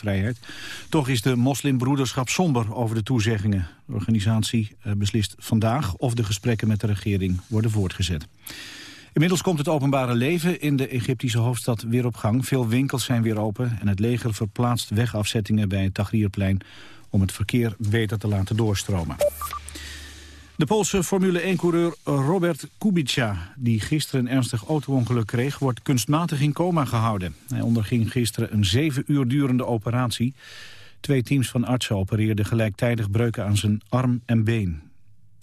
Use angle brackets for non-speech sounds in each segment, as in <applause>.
vrijheid. Toch is de moslimbroederschap somber over de toezeggingen. De organisatie eh, beslist vandaag of de gesprekken met de regering worden voortgezet. Inmiddels komt het openbare leven in de Egyptische hoofdstad weer op gang. Veel winkels zijn weer open en het leger verplaatst wegafzettingen bij het Tahrirplein om het verkeer beter te laten doorstromen. De Poolse Formule 1-coureur Robert Kubica, die gisteren een ernstig auto-ongeluk kreeg, wordt kunstmatig in coma gehouden. Hij onderging gisteren een zeven uur durende operatie. Twee teams van artsen opereerden gelijktijdig breuken aan zijn arm en been.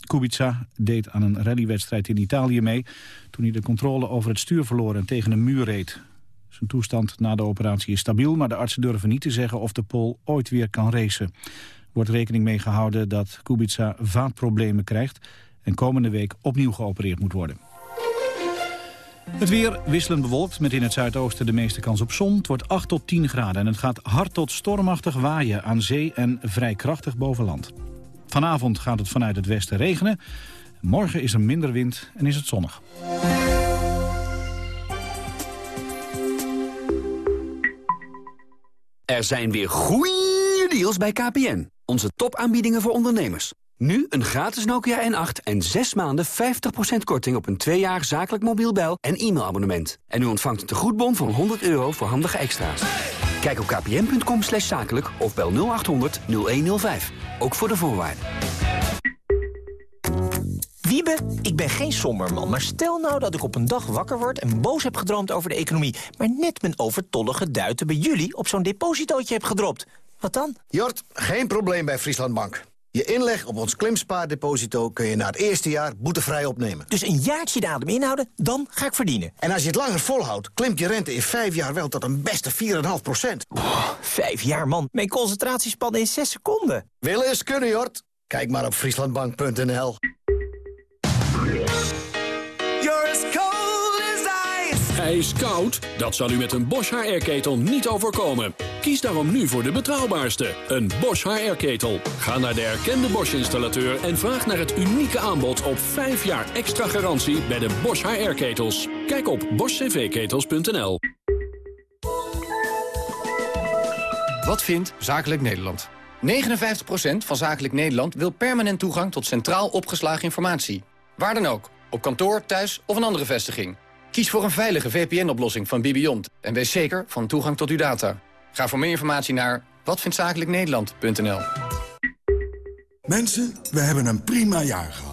Kubica deed aan een rallywedstrijd in Italië mee... toen hij de controle over het stuur verloor en tegen een muur reed. Zijn toestand na de operatie is stabiel... maar de artsen durven niet te zeggen of de Pool ooit weer kan racen wordt rekening mee gehouden dat Kubica vaatproblemen krijgt... en komende week opnieuw geopereerd moet worden. Het weer wisselend bewolkt met in het zuidoosten de meeste kans op zon. Het wordt 8 tot 10 graden en het gaat hard tot stormachtig waaien aan zee en vrij krachtig boven land. Vanavond gaat het vanuit het westen regenen. Morgen is er minder wind en is het zonnig. Er zijn weer goeie deals bij KPN. Onze topaanbiedingen voor ondernemers. Nu een gratis Nokia N8 en 6 maanden 50% korting op een 2 jaar zakelijk mobiel bel- en e-mailabonnement. En u ontvangt een tegoedbon van 100 euro voor handige extra's. Kijk op kpn.com slash zakelijk of bel 0800 0105. Ook voor de voorwaarden. Wiebe, ik ben geen somberman, maar stel nou dat ik op een dag wakker word... en boos heb gedroomd over de economie... maar net mijn overtollige duiten bij jullie op zo'n depositootje heb gedropt. Wat dan? Jort, geen probleem bij Frieslandbank. Je inleg op ons klimspaardeposito kun je na het eerste jaar boetevrij opnemen. Dus een jaartje de adem inhouden, dan ga ik verdienen. En als je het langer volhoudt, klimt je rente in vijf jaar wel tot een beste 4,5 procent. vijf jaar, man. Mijn concentratiespannen in zes seconden. Willen is kunnen, Jort. Kijk maar op frieslandbank.nl. Ijskoud? Dat zal u met een Bosch HR-ketel niet overkomen. Kies daarom nu voor de betrouwbaarste, een Bosch HR-ketel. Ga naar de erkende Bosch-installateur en vraag naar het unieke aanbod op 5 jaar extra garantie bij de Bosch HR-ketels. Kijk op boschcvketels.nl. Wat vindt Zakelijk Nederland? 59% van Zakelijk Nederland wil permanent toegang tot centraal opgeslagen informatie. Waar dan ook, op kantoor, thuis of een andere vestiging. Kies voor een veilige VPN-oplossing van Bibiont en wees zeker van toegang tot uw data. Ga voor meer informatie naar watvindtzakelijknederland.nl. Mensen, we hebben een prima jaar gehad.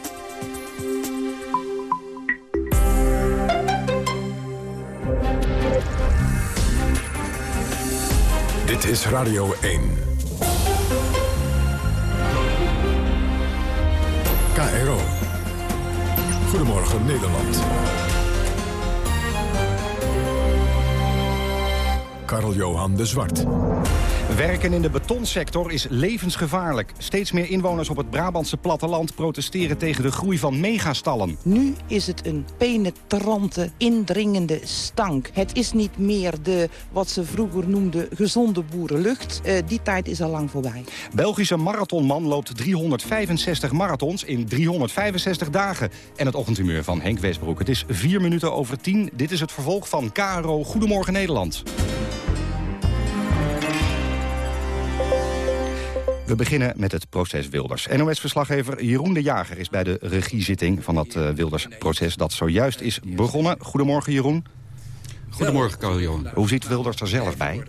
Dit is Radio 1. KRO. Goedemorgen Nederland. Karl-Johan de Zwart. Werken in de betonsector is levensgevaarlijk. Steeds meer inwoners op het Brabantse platteland protesteren tegen de groei van megastallen. Nu is het een penetrante, indringende stank. Het is niet meer de, wat ze vroeger noemden, gezonde boerenlucht. Uh, die tijd is al lang voorbij. Belgische marathonman loopt 365 marathons in 365 dagen. En het ochtendhumeur van Henk Westbroek. Het is vier minuten over tien. Dit is het vervolg van KRO Goedemorgen Nederland. We beginnen met het proces Wilders. NOS-verslaggever Jeroen de Jager is bij de regiezitting van dat uh, Wilders-proces... dat zojuist is begonnen. Goedemorgen, Jeroen. Goedemorgen, Carl Hoe ziet Wilders er zelf bij?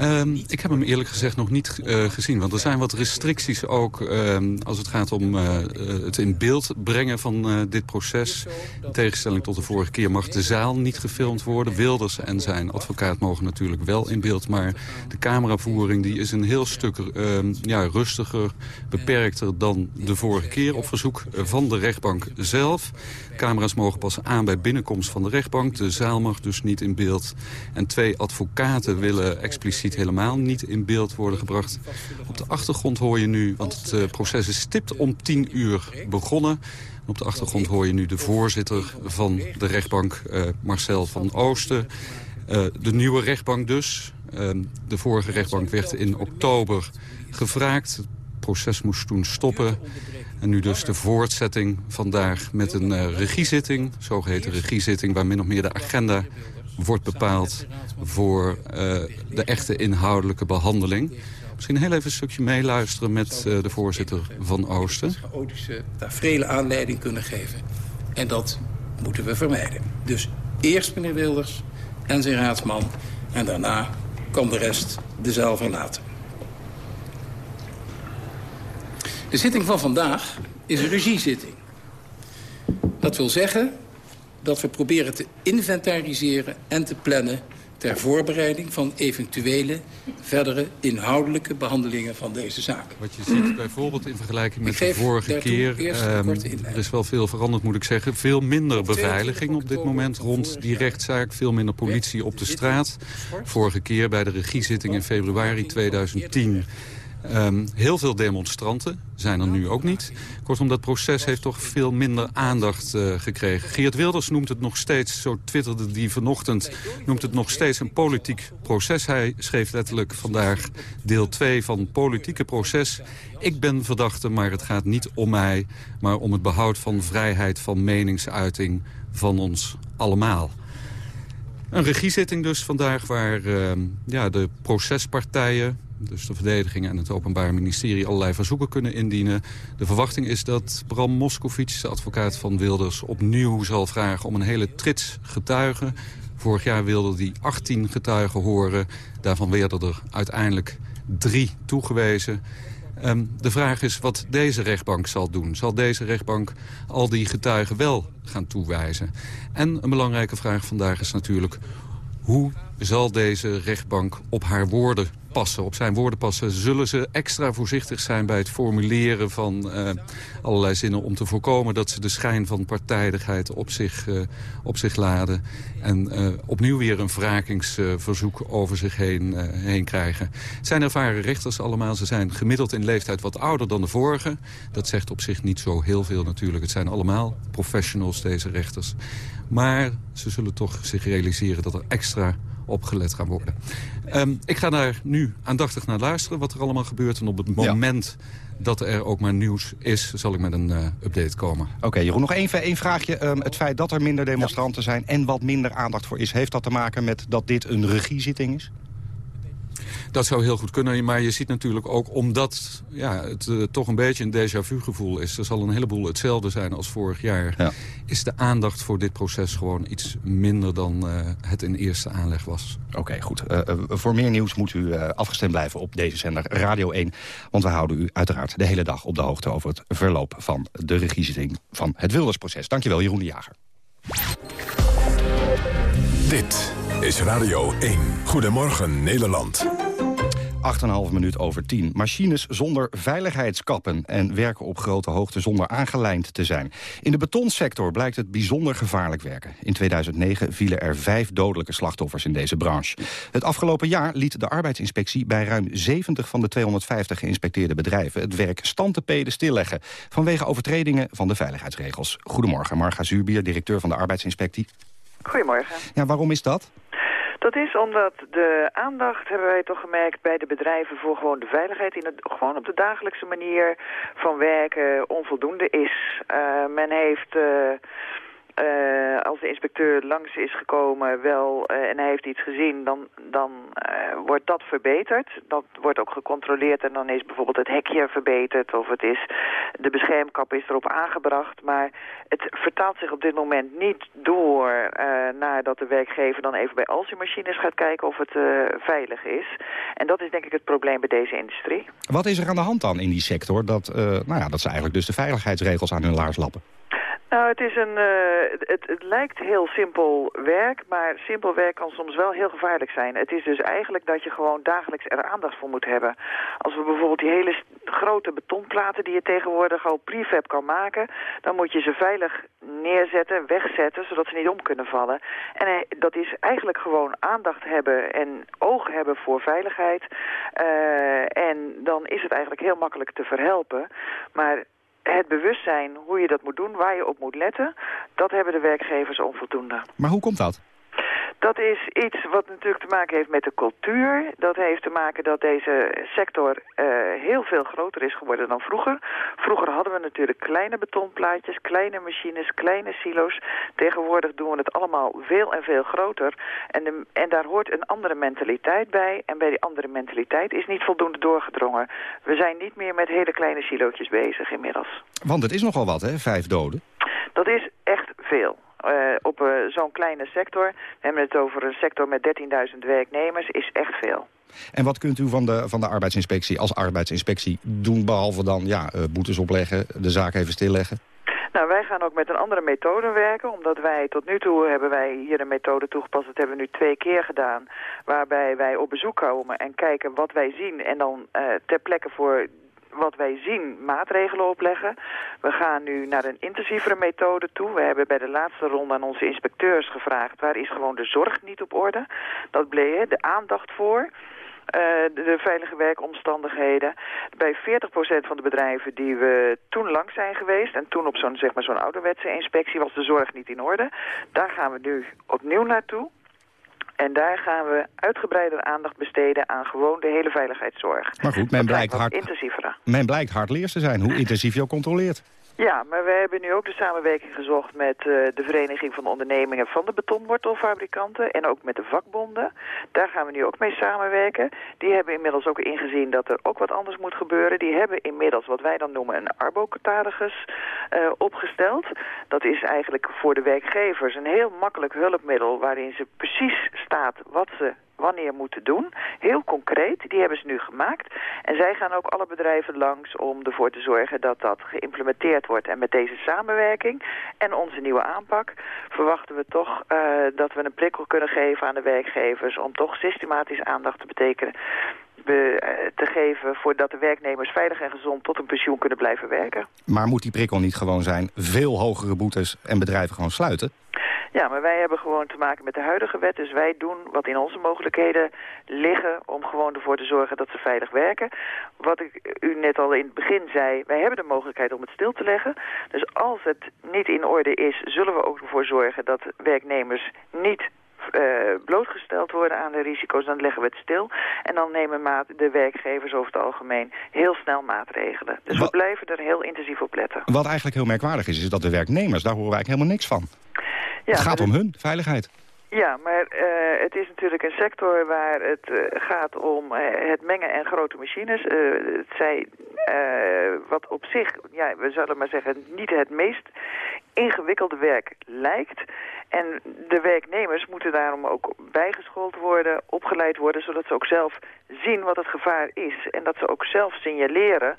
Um, ik heb hem eerlijk gezegd nog niet uh, gezien. Want er zijn wat restricties ook um, als het gaat om uh, het in beeld brengen van dit proces. In tegenstelling tot de vorige keer mag de zaal niet gefilmd worden. Wilders en zijn advocaat mogen natuurlijk wel in beeld. Maar de cameravoering die is een heel stuk um, ja, rustiger, beperkter dan de vorige keer. Op verzoek van de rechtbank zelf. Camera's mogen pas aan bij binnenkomst van de rechtbank. De zaal mag dus niet in beeld. En twee advocaten willen heel expliciet helemaal niet in beeld worden gebracht. Op de achtergrond hoor je nu, want het proces is stipt om tien uur begonnen. Op de achtergrond hoor je nu de voorzitter van de rechtbank, Marcel van Oosten. de nieuwe rechtbank dus. de vorige rechtbank werd in oktober gevraagd. Het proces moest toen stoppen. En nu dus de voortzetting vandaag met een regiezitting, zogeheten regiezitting... waar min of meer de agenda wordt bepaald voor uh, de echte inhoudelijke behandeling. Misschien heel even een stukje meeluisteren met uh, de voorzitter van Oosten. chaotische tafereelen aanleiding kunnen geven. En dat moeten we vermijden. Dus eerst meneer Wilders en zijn raadsman. En daarna kan de rest de zaal verlaten. De zitting van vandaag is een regiezitting. Dat wil zeggen dat we proberen te inventariseren en te plannen... ter voorbereiding van eventuele verdere inhoudelijke behandelingen van deze zaak. Wat je ziet bijvoorbeeld in vergelijking met de vorige keer... Um, er is wel veel veranderd, moet ik zeggen. Veel minder beveiliging op dit moment rond die rechtszaak. Veel minder politie op de straat. Vorige keer bij de regiezitting in februari 2010 Um, heel veel demonstranten zijn er nu ook niet. Kortom, dat proces heeft toch veel minder aandacht uh, gekregen. Geert Wilders noemt het nog steeds, zo twitterde die vanochtend... noemt het nog steeds een politiek proces. Hij schreef letterlijk vandaag deel 2 van politieke proces. Ik ben verdachte, maar het gaat niet om mij... maar om het behoud van vrijheid van meningsuiting van ons allemaal. Een regiezitting dus vandaag waar uh, ja, de procespartijen dus de verdediging en het Openbaar Ministerie allerlei verzoeken kunnen indienen. De verwachting is dat Bram Moskowitz, de advocaat van Wilders, opnieuw zal vragen om een hele trits getuigen. Vorig jaar wilde hij 18 getuigen horen. Daarvan werden er uiteindelijk drie toegewezen. Um, de vraag is wat deze rechtbank zal doen. Zal deze rechtbank al die getuigen wel gaan toewijzen? En een belangrijke vraag vandaag is natuurlijk... hoe zal deze rechtbank op haar woorden passen, op zijn woorden passen... zullen ze extra voorzichtig zijn bij het formuleren van uh, allerlei zinnen... om te voorkomen dat ze de schijn van partijdigheid op zich, uh, op zich laden... en uh, opnieuw weer een wrakingsverzoek over zich heen, heen krijgen. Het zijn ervaren rechters allemaal. Ze zijn gemiddeld in leeftijd wat ouder dan de vorige. Dat zegt op zich niet zo heel veel natuurlijk. Het zijn allemaal professionals, deze rechters. Maar ze zullen toch zich realiseren dat er extra opgelet gaan worden. Um, ik ga daar nu aandachtig naar luisteren wat er allemaal gebeurt. En op het moment ja. dat er ook maar nieuws is, zal ik met een uh, update komen. Oké, okay, Jeroen, nog één, één vraagje. Um, het feit dat er minder demonstranten ja. zijn en wat minder aandacht voor is... heeft dat te maken met dat dit een regiezitting is? Dat zou heel goed kunnen, maar je ziet natuurlijk ook... omdat ja, het uh, toch een beetje een déjà vu gevoel is... er zal een heleboel hetzelfde zijn als vorig jaar... Ja. is de aandacht voor dit proces gewoon iets minder dan uh, het in eerste aanleg was. Oké, okay, goed. Uh, voor meer nieuws moet u afgestemd blijven op deze zender Radio 1. Want we houden u uiteraard de hele dag op de hoogte... over het verloop van de regiezitting van het Wildersproces. Dankjewel, Jeroen de Jager. Dit is Radio 1. Goedemorgen Nederland. 8,5 minuut over 10. Machines zonder veiligheidskappen en werken op grote hoogte zonder aangelijnd te zijn. In de betonsector blijkt het bijzonder gevaarlijk werken. In 2009 vielen er vijf dodelijke slachtoffers in deze branche. Het afgelopen jaar liet de arbeidsinspectie bij ruim 70 van de 250 geïnspecteerde bedrijven het werk stand te peden stilleggen vanwege overtredingen van de veiligheidsregels. Goedemorgen, Marga Zuurbier, directeur van de arbeidsinspectie. Goedemorgen. Ja, waarom is dat? Dat is omdat de aandacht, hebben wij toch gemerkt, bij de bedrijven voor gewoon de veiligheid, in het, gewoon op de dagelijkse manier van werken, onvoldoende is. Uh, men heeft... Uh, uh, als de inspecteur langs is gekomen wel, uh, en hij heeft iets gezien, dan, dan uh, wordt dat verbeterd. Dat wordt ook gecontroleerd en dan is bijvoorbeeld het hekje verbeterd of het is, de beschermkap is erop aangebracht. Maar het vertaalt zich op dit moment niet door naar dat de werkgever dan even bij al zijn machines gaat kijken of het veilig is. En dat is denk ik het probleem bij deze industrie. Wat is er aan de hand dan in die sector dat, nou ja, dat ze eigenlijk dus de veiligheidsregels aan hun laars lappen? Nou, het, is een, uh, het, het lijkt heel simpel werk, maar simpel werk kan soms wel heel gevaarlijk zijn. Het is dus eigenlijk dat je gewoon dagelijks er aandacht voor moet hebben. Als we bijvoorbeeld die hele grote betonplaten die je tegenwoordig al prefab kan maken. Dan moet je ze veilig neerzetten, wegzetten, zodat ze niet om kunnen vallen. En eh, dat is eigenlijk gewoon aandacht hebben en oog hebben voor veiligheid. Uh, en dan is het eigenlijk heel makkelijk te verhelpen. Maar het bewustzijn hoe je dat moet doen, waar je op moet letten... dat hebben de werkgevers onvoldoende. Maar hoe komt dat? Dat is iets wat natuurlijk te maken heeft met de cultuur. Dat heeft te maken dat deze sector uh, heel veel groter is geworden dan vroeger. Vroeger hadden we natuurlijk kleine betonplaatjes, kleine machines, kleine silo's. Tegenwoordig doen we het allemaal veel en veel groter. En, de, en daar hoort een andere mentaliteit bij. En bij die andere mentaliteit is niet voldoende doorgedrongen. We zijn niet meer met hele kleine silootjes bezig inmiddels. Want het is nogal wat, hè? Vijf doden. Dat is echt veel. Uh, op uh, zo'n kleine sector, we hebben het over een sector met 13.000 werknemers, is echt veel. En wat kunt u van de, van de arbeidsinspectie als arbeidsinspectie doen... behalve dan ja, uh, boetes opleggen, de zaak even stilleggen? Nou, wij gaan ook met een andere methode werken, omdat wij tot nu toe hebben wij hier een methode toegepast. Dat hebben we nu twee keer gedaan, waarbij wij op bezoek komen en kijken wat wij zien en dan uh, ter plekke voor wat wij zien maatregelen opleggen. We gaan nu naar een intensievere methode toe. We hebben bij de laatste ronde aan onze inspecteurs gevraagd... waar is gewoon de zorg niet op orde. Dat bleek de aandacht voor... Uh, de veilige werkomstandigheden. Bij 40% van de bedrijven die we toen lang zijn geweest... en toen op zo'n zeg maar, zo'n ouderwetse inspectie was de zorg niet in orde. Daar gaan we nu opnieuw naartoe. En daar gaan we uitgebreider aandacht besteden aan gewoon de hele veiligheidszorg. Maar goed, men blijkt, hard, intensiever. men blijkt hardleers te zijn, hoe intensief je ook controleert. Ja, maar we hebben nu ook de samenwerking gezocht met uh, de Vereniging van Ondernemingen van de betonwortelfabrikanten en ook met de vakbonden. Daar gaan we nu ook mee samenwerken. Die hebben inmiddels ook ingezien dat er ook wat anders moet gebeuren. Die hebben inmiddels wat wij dan noemen een arbocatalogus uh, opgesteld. Dat is eigenlijk voor de werkgevers een heel makkelijk hulpmiddel waarin ze precies staat wat ze wanneer moeten doen. Heel concreet, die hebben ze nu gemaakt. En zij gaan ook alle bedrijven langs om ervoor te zorgen dat dat geïmplementeerd wordt. En met deze samenwerking en onze nieuwe aanpak verwachten we toch uh, dat we een prikkel kunnen geven aan de werkgevers... om toch systematisch aandacht te betekenen te geven... voordat de werknemers veilig en gezond tot een pensioen kunnen blijven werken. Maar moet die prikkel niet gewoon zijn veel hogere boetes en bedrijven gewoon sluiten? Ja, maar wij hebben gewoon te maken met de huidige wet. Dus wij doen wat in onze mogelijkheden liggen om gewoon ervoor te zorgen dat ze veilig werken. Wat ik u net al in het begin zei, wij hebben de mogelijkheid om het stil te leggen. Dus als het niet in orde is, zullen we ook ervoor zorgen dat werknemers niet uh, blootgesteld worden aan de risico's, dan leggen we het stil. En dan nemen maat de werkgevers over het algemeen heel snel maatregelen. Dus Wat... we blijven er heel intensief op letten. Wat eigenlijk heel merkwaardig is, is dat de werknemers, daar horen wij eigenlijk helemaal niks van. Ja, het gaat om hun veiligheid. Ja, maar uh, het is natuurlijk een sector waar het uh, gaat om uh, het mengen en grote machines. het zij, wat op zich, ja, we zullen maar zeggen, niet het meest ingewikkelde werk lijkt. En de werknemers moeten daarom ook bijgeschoold worden, opgeleid worden... zodat ze ook zelf zien wat het gevaar is. En dat ze ook zelf signaleren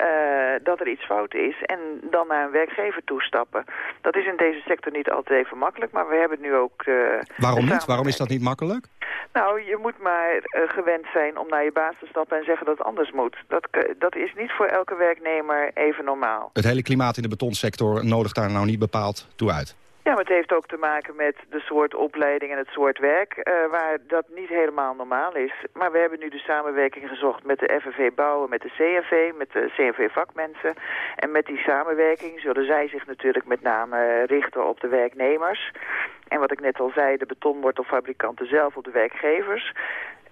uh, dat er iets fout is. En dan naar een werkgever toestappen. Dat is in deze sector niet altijd even makkelijk, maar we hebben nu ook... Uh, Waarom niet? Waarom is dat niet makkelijk? Nou, je moet maar uh, gewend zijn om naar je baas te stappen en zeggen dat het anders moet. Dat, dat is niet voor elke werknemer even normaal. Het hele klimaat in de betonsector nodigt daar nou niet bepaald toe uit? Ja, maar het heeft ook te maken met de soort opleiding en het soort werk... Uh, waar dat niet helemaal normaal is. Maar we hebben nu de samenwerking gezocht met de FNV Bouwen, met de CNV... met de CNV-vakmensen. En met die samenwerking zullen zij zich natuurlijk met name richten op de werknemers. En wat ik net al zei, de betonwortelfabrikanten zelf op de werkgevers...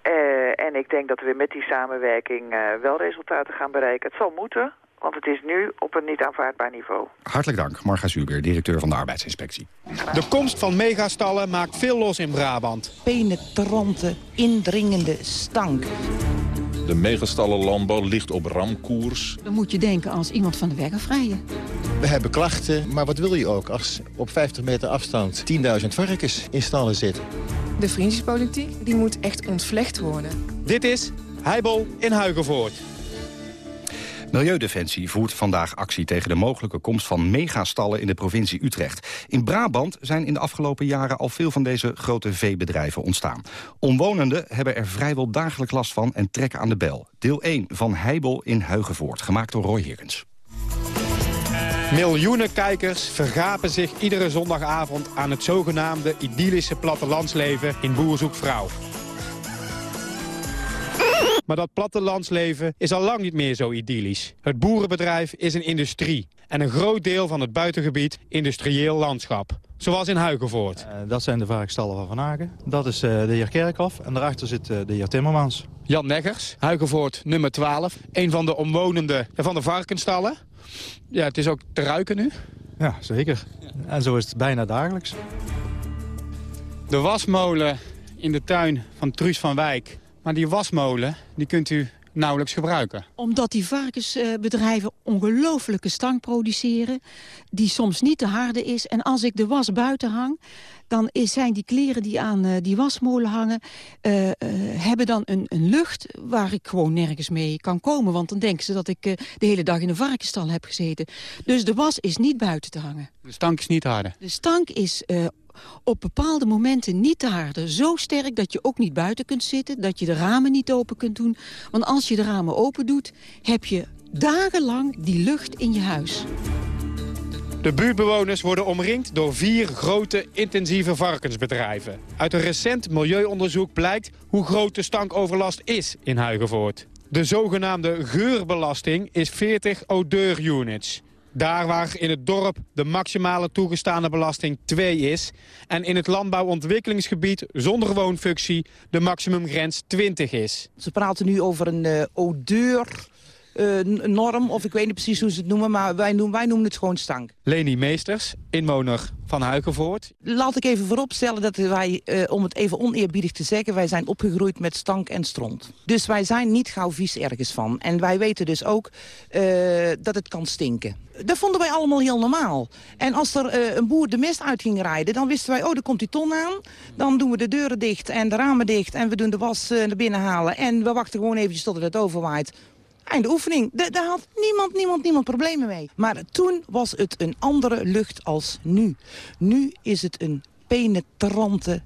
Uh, en ik denk dat we met die samenwerking uh, wel resultaten gaan bereiken. Het zal moeten, want het is nu op een niet aanvaardbaar niveau. Hartelijk dank, Marga Zuber, directeur van de arbeidsinspectie. De komst van megastallen maakt veel los in Brabant. Penetrante, indringende stank. De megastallenlandbouw ligt op ramkoers. Dan moet je denken als iemand van de weg. We hebben klachten, maar wat wil je ook als op 50 meter afstand 10.000 varkens in stallen zitten? De vriendjespolitiek die moet echt ontvlecht worden. Dit is Heibel in Huigenvoort. Milieudefensie voert vandaag actie tegen de mogelijke komst van megastallen in de provincie Utrecht. In Brabant zijn in de afgelopen jaren al veel van deze grote veebedrijven ontstaan. Omwonenden hebben er vrijwel dagelijks last van en trekken aan de bel. Deel 1 van Heibel in Huigenvoort, gemaakt door Roy Hirkens. Miljoenen kijkers vergapen zich iedere zondagavond aan het zogenaamde idyllische plattelandsleven in Boer zoekt vrouw. Maar dat plattelandsleven is al lang niet meer zo idyllisch. Het boerenbedrijf is een industrie en een groot deel van het buitengebied industrieel landschap. Zoals in Huigenvoort. Uh, dat zijn de varkensstallen van Van Hagen. Dat is uh, de heer Kerkhoff en daarachter zit uh, de heer Timmermans. Jan Neggers, Huigenvoort nummer 12. Een van de omwonenden van de varkensstallen. Ja, het is ook te ruiken nu. Ja, zeker. En zo is het bijna dagelijks. De wasmolen in de tuin van Truus van Wijk. Maar die wasmolen, die kunt u nauwelijks gebruiken. Omdat die varkensbedrijven ongelofelijke stank produceren... die soms niet te harde is. En als ik de was buiten hang... dan zijn die kleren die aan uh, die wasmolen hangen... Uh, uh, hebben dan een, een, lucht waar ik gewoon nergens mee kan komen. Want dan denken ze dat ik de hele dag in een varkensstal heb gezeten. Dus de was is niet buiten te hangen. De stank is niet harder? De stank is op bepaalde momenten niet te harde. Zo sterk dat je ook niet buiten kunt zitten, dat je de ramen niet open kunt doen. Want als je de ramen open doet, heb je dagenlang die lucht in je huis. De buurtbewoners worden omringd door vier grote intensieve varkensbedrijven. Uit een recent milieuonderzoek blijkt hoe groot de stankoverlast is in Huigenvoort. De zogenaamde geurbelasting is 40 odeur-units. Daar waar in het dorp de maximale toegestane belasting 2 is... en in het landbouwontwikkelingsgebied zonder woonfunctie de maximumgrens 20 is. Ze praten nu over een uh, odeur... Uh, norm, of ik weet niet precies hoe ze het noemen, maar wij noemen, wij noemen het gewoon stank. Leni Meesters, inwoner van Huigenvoort. Laat ik even vooropstellen dat wij, uh, om het even oneerbiedig te zeggen... wij zijn opgegroeid met stank en stront. Dus wij zijn niet gauw vies ergens van. En wij weten dus ook uh, dat het kan stinken. Dat vonden wij allemaal heel normaal. En als er een boer de mist uit ging rijden, dan wisten wij... oh, er komt die ton aan, dan doen we de deuren dicht en de ramen dicht... en we doen de was naar binnen halen en we wachten gewoon eventjes tot het overwaait. Einde oefening. De, daar had niemand, niemand, niemand problemen mee. Maar toen was het een andere lucht als nu. Nu is het een penetrante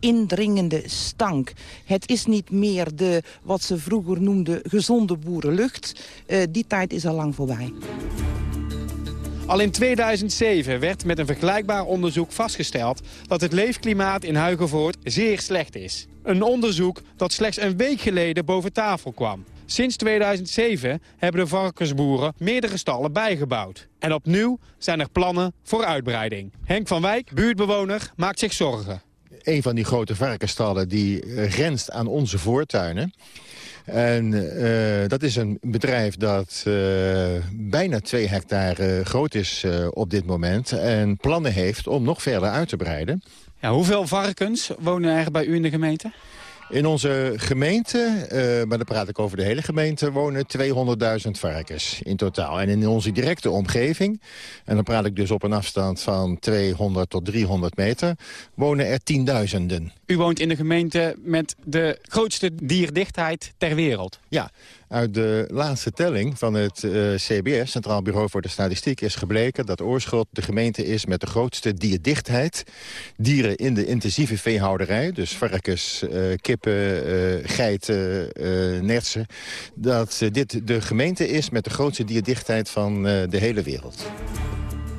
indringende stank. Het is niet meer de, wat ze vroeger noemden, gezonde boerenlucht. Uh, die tijd is al lang voorbij. Al in 2007 werd met een vergelijkbaar onderzoek vastgesteld... dat het leefklimaat in Huigenvoort zeer slecht is. Een onderzoek dat slechts een week geleden boven tafel kwam. Sinds 2007 hebben de varkensboeren meerdere stallen bijgebouwd. En opnieuw zijn er plannen voor uitbreiding. Henk van Wijk, buurtbewoner, maakt zich zorgen. Een van die grote varkensstallen die grenst aan onze voortuinen. En uh, dat is een bedrijf dat uh, bijna twee hectare groot is uh, op dit moment. En plannen heeft om nog verder uit te breiden. Ja, hoeveel varkens wonen er bij u in de gemeente? In onze gemeente, uh, maar dan praat ik over de hele gemeente... wonen 200.000 varkens in totaal. En in onze directe omgeving, en dan praat ik dus op een afstand van 200 tot 300 meter... wonen er tienduizenden. U woont in de gemeente met de grootste dierdichtheid ter wereld. Ja, uit de laatste telling van het uh, CBS, Centraal Bureau voor de Statistiek... is gebleken dat Oorschot de gemeente is met de grootste dierdichtheid. Dieren in de intensieve veehouderij, dus varkens, uh, kippen, uh, geiten, nertsen... dat dit de gemeente is met de grootste dierdichtheid van de hele wereld.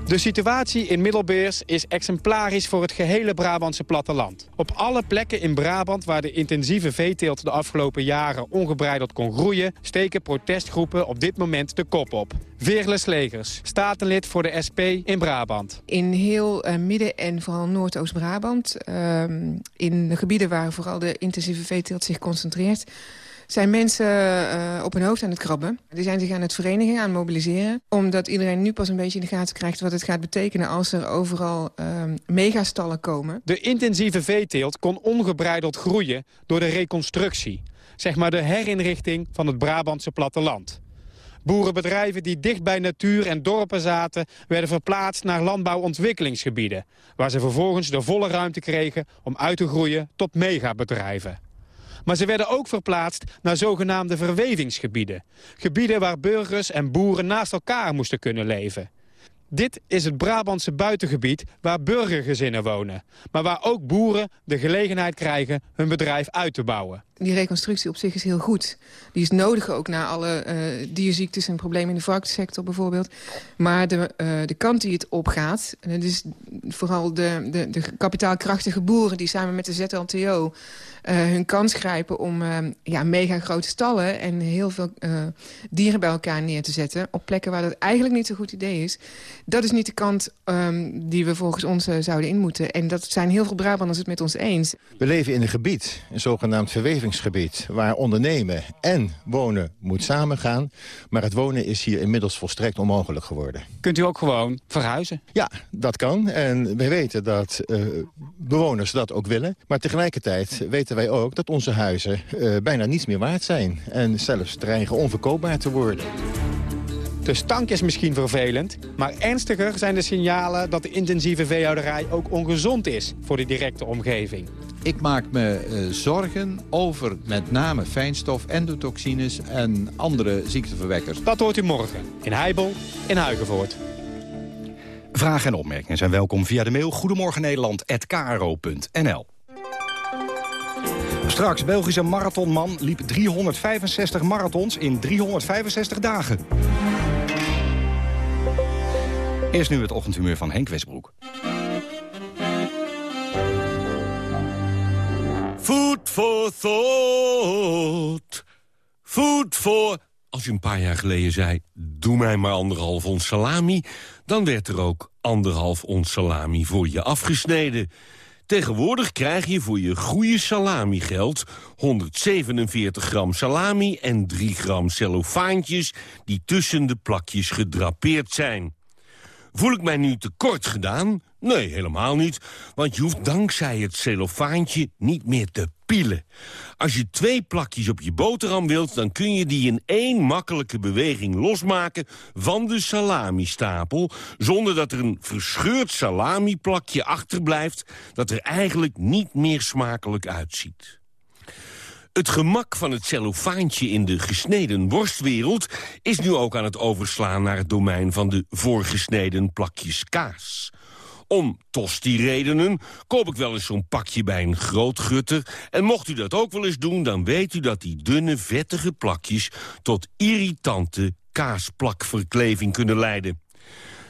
De situatie in Middelbeers is exemplarisch voor het gehele Brabantse platteland. Op alle plekken in Brabant waar de intensieve veeteelt de afgelopen jaren ongebreideld kon groeien... steken protestgroepen op dit moment de kop op. Veerle Slegers, statenlid voor de SP in Brabant. In heel uh, Midden- en vooral Noordoost-Brabant, uh, in de gebieden waar vooral de intensieve veeteelt zich concentreert zijn mensen uh, op hun hoofd aan het krabben. Die zijn zich aan het verenigen, aan het mobiliseren. Omdat iedereen nu pas een beetje in de gaten krijgt wat het gaat betekenen... als er overal uh, megastallen komen. De intensieve veeteelt kon ongebreideld groeien door de reconstructie. Zeg maar de herinrichting van het Brabantse platteland. Boerenbedrijven die dicht bij natuur en dorpen zaten... werden verplaatst naar landbouwontwikkelingsgebieden... waar ze vervolgens de volle ruimte kregen om uit te groeien tot megabedrijven. Maar ze werden ook verplaatst naar zogenaamde verwevingsgebieden. Gebieden waar burgers en boeren naast elkaar moesten kunnen leven. Dit is het Brabantse buitengebied waar burgergezinnen wonen. Maar waar ook boeren de gelegenheid krijgen hun bedrijf uit te bouwen. Die reconstructie op zich is heel goed. Die is nodig ook na alle uh, dierziektes en problemen in de varkenssector bijvoorbeeld. Maar de, uh, de kant die het opgaat, en dat is vooral de, de, de kapitaalkrachtige boeren... die samen met de ZLTO uh, hun kans grijpen om ja, mega grote stallen... en heel veel dieren bij elkaar neer te zetten... op plekken waar dat eigenlijk niet zo'n goed idee is. Dat is niet de kant um, die we volgens ons zouden in moeten. En dat zijn heel veel Brabanders het met ons eens. We leven in een gebied, een zogenaamd verweving waar ondernemen en wonen moet samengaan. Maar het wonen is hier inmiddels volstrekt onmogelijk geworden. Kunt u ook gewoon verhuizen? Ja, dat kan. En wij weten dat uh, bewoners dat ook willen. Maar tegelijkertijd weten wij ook dat onze huizen uh, bijna niets meer waard zijn. En zelfs dreigen onverkoopbaar te worden. De stank is misschien vervelend, maar ernstiger zijn de signalen dat de intensieve veehouderij ook ongezond is voor de directe omgeving. Ik maak me uh, zorgen over met name fijnstof, endotoxines en andere ziekteverwekkers. Dat hoort u morgen in Heibel in Huigenvoort. Vragen en opmerkingen zijn welkom via de mail goedemorgennederland.kro.nl Straks, Belgische marathonman liep 365 marathons in 365 dagen. Eerst nu het ochtendhumeur van Henk Westbroek. Food for thought. Food for... Als je een paar jaar geleden zei, doe mij maar anderhalf ons salami... dan werd er ook anderhalf ons salami voor je afgesneden. Tegenwoordig krijg je voor je goede salami geld 147 gram salami en 3 gram cellofaantjes... die tussen de plakjes gedrapeerd zijn. Voel ik mij nu tekort gedaan? Nee, helemaal niet. Want je hoeft dankzij het cellofaantje niet meer te pielen. Als je twee plakjes op je boterham wilt... dan kun je die in één makkelijke beweging losmaken van de salamistapel... zonder dat er een verscheurd salamiplakje achterblijft... dat er eigenlijk niet meer smakelijk uitziet. Het gemak van het cellofaantje in de gesneden worstwereld... is nu ook aan het overslaan naar het domein van de voorgesneden plakjes kaas. Om tosti-redenen koop ik wel eens zo'n pakje bij een grootgutter... en mocht u dat ook wel eens doen, dan weet u dat die dunne, vettige plakjes... tot irritante kaasplakverkleving kunnen leiden.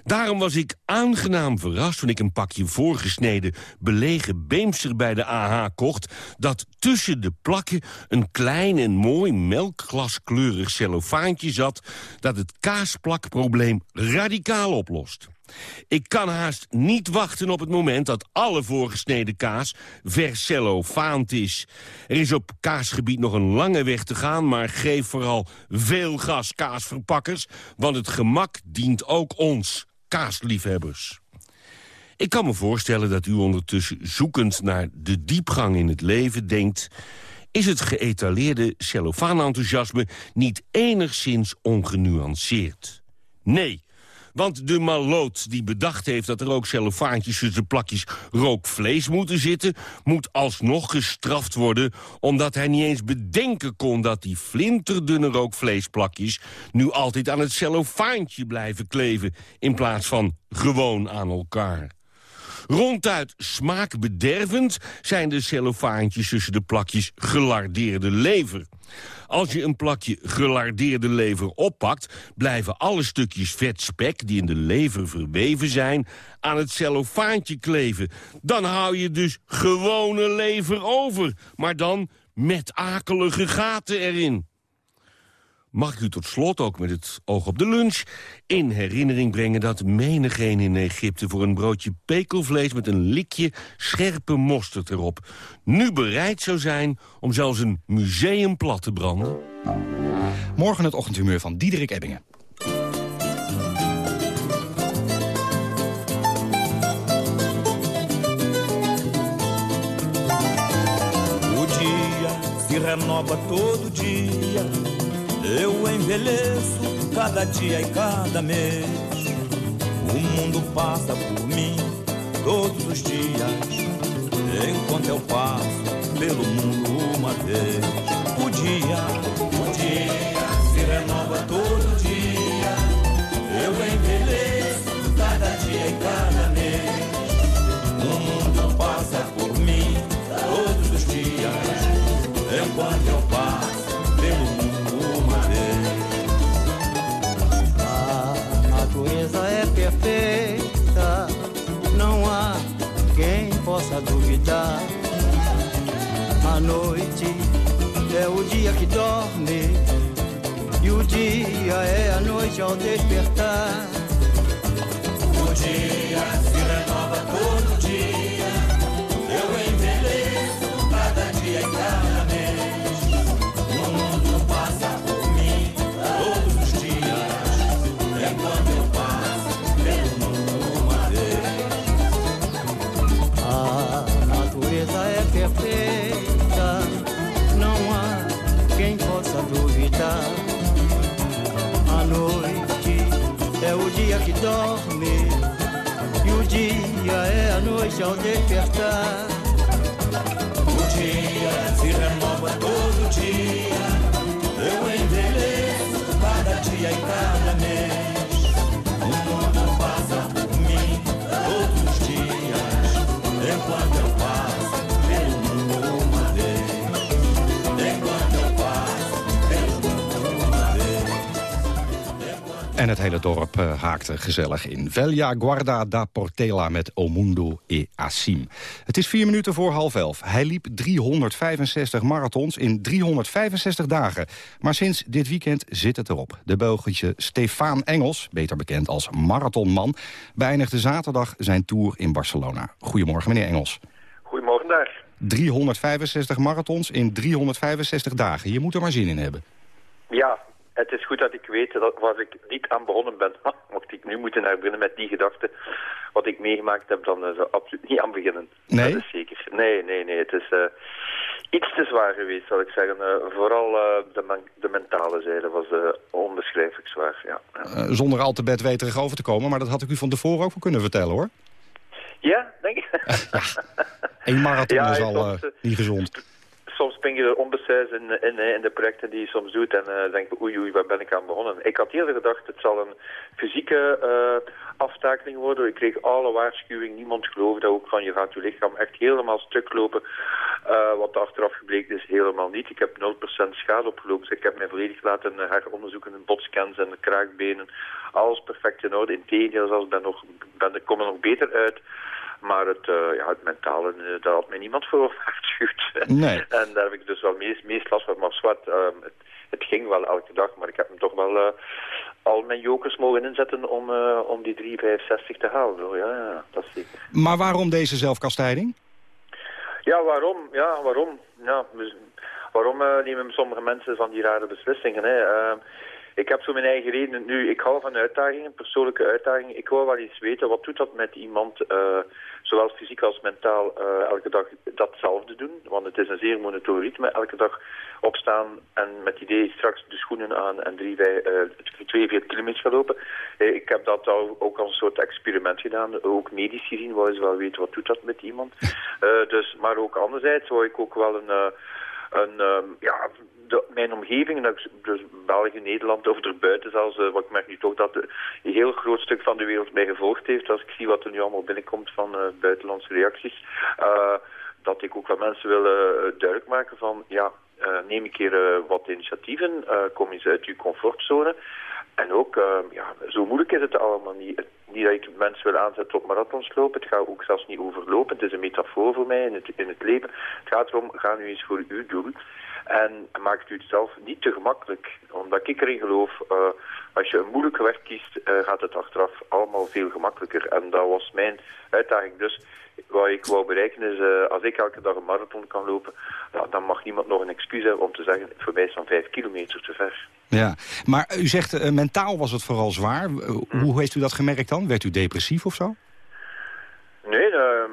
Daarom was ik aangenaam verrast toen ik een pakje voorgesneden... belegen beemster bij de AH kocht... dat tussen de plakken een klein en mooi melkglaskleurig cellofaantje zat... dat het kaasplakprobleem radicaal oplost. Ik kan haast niet wachten op het moment dat alle voorgesneden kaas vercellofaant is. Er is op kaasgebied nog een lange weg te gaan, maar geef vooral veel gas kaasverpakkers, want het gemak dient ook ons kaasliefhebbers. Ik kan me voorstellen dat u ondertussen zoekend naar de diepgang in het leven denkt... is het geëtaleerde cellofaan-enthousiasme niet enigszins ongenuanceerd. Nee, want de maloot die bedacht heeft dat er ook cellofaantjes tussen plakjes rookvlees moeten zitten... moet alsnog gestraft worden omdat hij niet eens bedenken kon... dat die flinterdunne rookvleesplakjes nu altijd aan het cellofaantje blijven kleven... in plaats van gewoon aan elkaar. Ronduit smaakbedervend zijn de cellofaantjes tussen de plakjes gelardeerde lever. Als je een plakje gelardeerde lever oppakt... blijven alle stukjes vet spek die in de lever verweven zijn... aan het cellofaantje kleven. Dan hou je dus gewone lever over. Maar dan met akelige gaten erin. Mag ik u tot slot ook met het oog op de lunch in herinnering brengen... dat menigeen in Egypte voor een broodje pekelvlees... met een likje scherpe mosterd erop... nu bereid zou zijn om zelfs een museum plat te branden? Morgen het ochtendhumeur van Diederik Ebbingen. O dia se renova todo dia Eu envelheço cada dia e cada mês. O mundo passa por mim todos os dias. Enquanto eu passo pelo mundo uma vez. O dia, o dia se renova todo duvidar. A noite é o dia que dorme, e o dia é a noite ao despertar. O dia ao despertar. En het hele dorp eh, haakte gezellig in. Velja Guarda da Portela met Omundo e Assim. Het is vier minuten voor half elf. Hij liep 365 marathons in 365 dagen. Maar sinds dit weekend zit het erop. De Belgische Stefaan Engels, beter bekend als marathonman... beëindigde zaterdag zijn tour in Barcelona. Goedemorgen, meneer Engels. Goedemorgen daar. 365 marathons in 365 dagen. Je moet er maar zin in hebben. Ja, het is goed dat ik weet dat waar ik niet aan begonnen ben. <laughs> Mocht ik nu moeten herbeginnen met die gedachte, wat ik meegemaakt heb, dan uh, zou ik absoluut niet aan beginnen. Nee? Dat is zeker. Nee, nee, nee. Het is uh, iets te zwaar geweest, zal ik zeggen. Uh, vooral de, men de, mentale zijde was onbeschrijfelijk zwaar, ja. zonder al te bedweterig over te komen, maar dat had ik u van tevoren ook wel kunnen vertellen, hoor. Ja, denk ik. Een marathon ja, is al soms, niet gezond soms ben je er onbesuisd in, in, in, de projecten die je soms doet en uh, denk je, oei oei, waar ben ik aan begonnen? Ik had eerder gedacht, het zal een fysieke uh, aftakeling worden. Ik kreeg alle waarschuwing, niemand geloofde ook van je gaat je lichaam echt helemaal stuk lopen. Uh, wat achteraf gebleken is helemaal niet. Ik heb 0% schade opgelopen. Ik heb mij volledig laten heronderzoeken in botscans en kraakbenen. Alles perfect in orde. Integendeel, zelfs ben nog, ben, ik er nog beter uit. Maar het, uh, ja, het mentale, daar had mij niemand voor gewaarschuwd. Nee. <laughs> en daar heb ik dus wel meest, meest last van. Maar zwart, uh, het, het, ging wel elke dag, maar ik heb hem toch wel uh, al mijn jokers mogen inzetten om, uh, om die 365 te halen. Zo, ja, ja, dat is zeker. Maar waarom deze zelfkastijding? Ja, waarom? Ja, waarom? Ja, waarom nemen sommige mensen van die rare beslissingen? Hè? Ik heb zo mijn eigen redenen. Nu, ik hou van uitdagingen, persoonlijke uitdagingen. Ik wil wel eens weten, wat doet dat met iemand, uh, zowel fysiek als mentaal, uh, elke dag datzelfde doen? Want het is een zeer monotoon ritme. Elke dag opstaan en met het idee straks de schoenen aan en drie, uh, twee, vier kilometer gaan lopen. ik heb dat al, ook als een soort experiment gedaan. Ook medisch gezien, wou ze wel weten, wat doet dat met iemand? <laughs> dus, maar ook anderzijds wou ik ook wel een... een um, ja, mijn omgeving, dus België, Nederland of erbuiten zelfs, uh, wat ik merk nu toch dat een heel groot stuk van de wereld mij gevolgd heeft. Als ik zie wat er nu allemaal binnenkomt van uh, buitenlandse reacties. Uh, dat ik ook wel mensen wil duidelijk maken van, ja, neem een keer wat initiatieven, kom eens uit uw comfortzone. En ook, ja, zo moeilijk is het allemaal niet. Niet dat ik mensen wil aanzetten op marathons lopen. Het gaat ook zelfs niet over lopen. Het is een metafoor voor mij in het, in het leven. Het gaat erom, ga nu eens voor uw doel. En maakt u het zelf niet te gemakkelijk. Omdat ik erin geloof, uh, als je een moeilijke weg kiest, uh, gaat het achteraf allemaal veel gemakkelijker. En dat was mijn uitdaging. Dus wat ik wou bereiken is, uh, als ik elke dag een marathon kan lopen, ja, dan mag niemand nog een excuus hebben om te zeggen, voor mij is dan vijf kilometer te ver. Ja, maar u zegt, mentaal was het vooral zwaar. Hoe heeft u dat gemerkt dan? Werd u depressief of zo? Nee,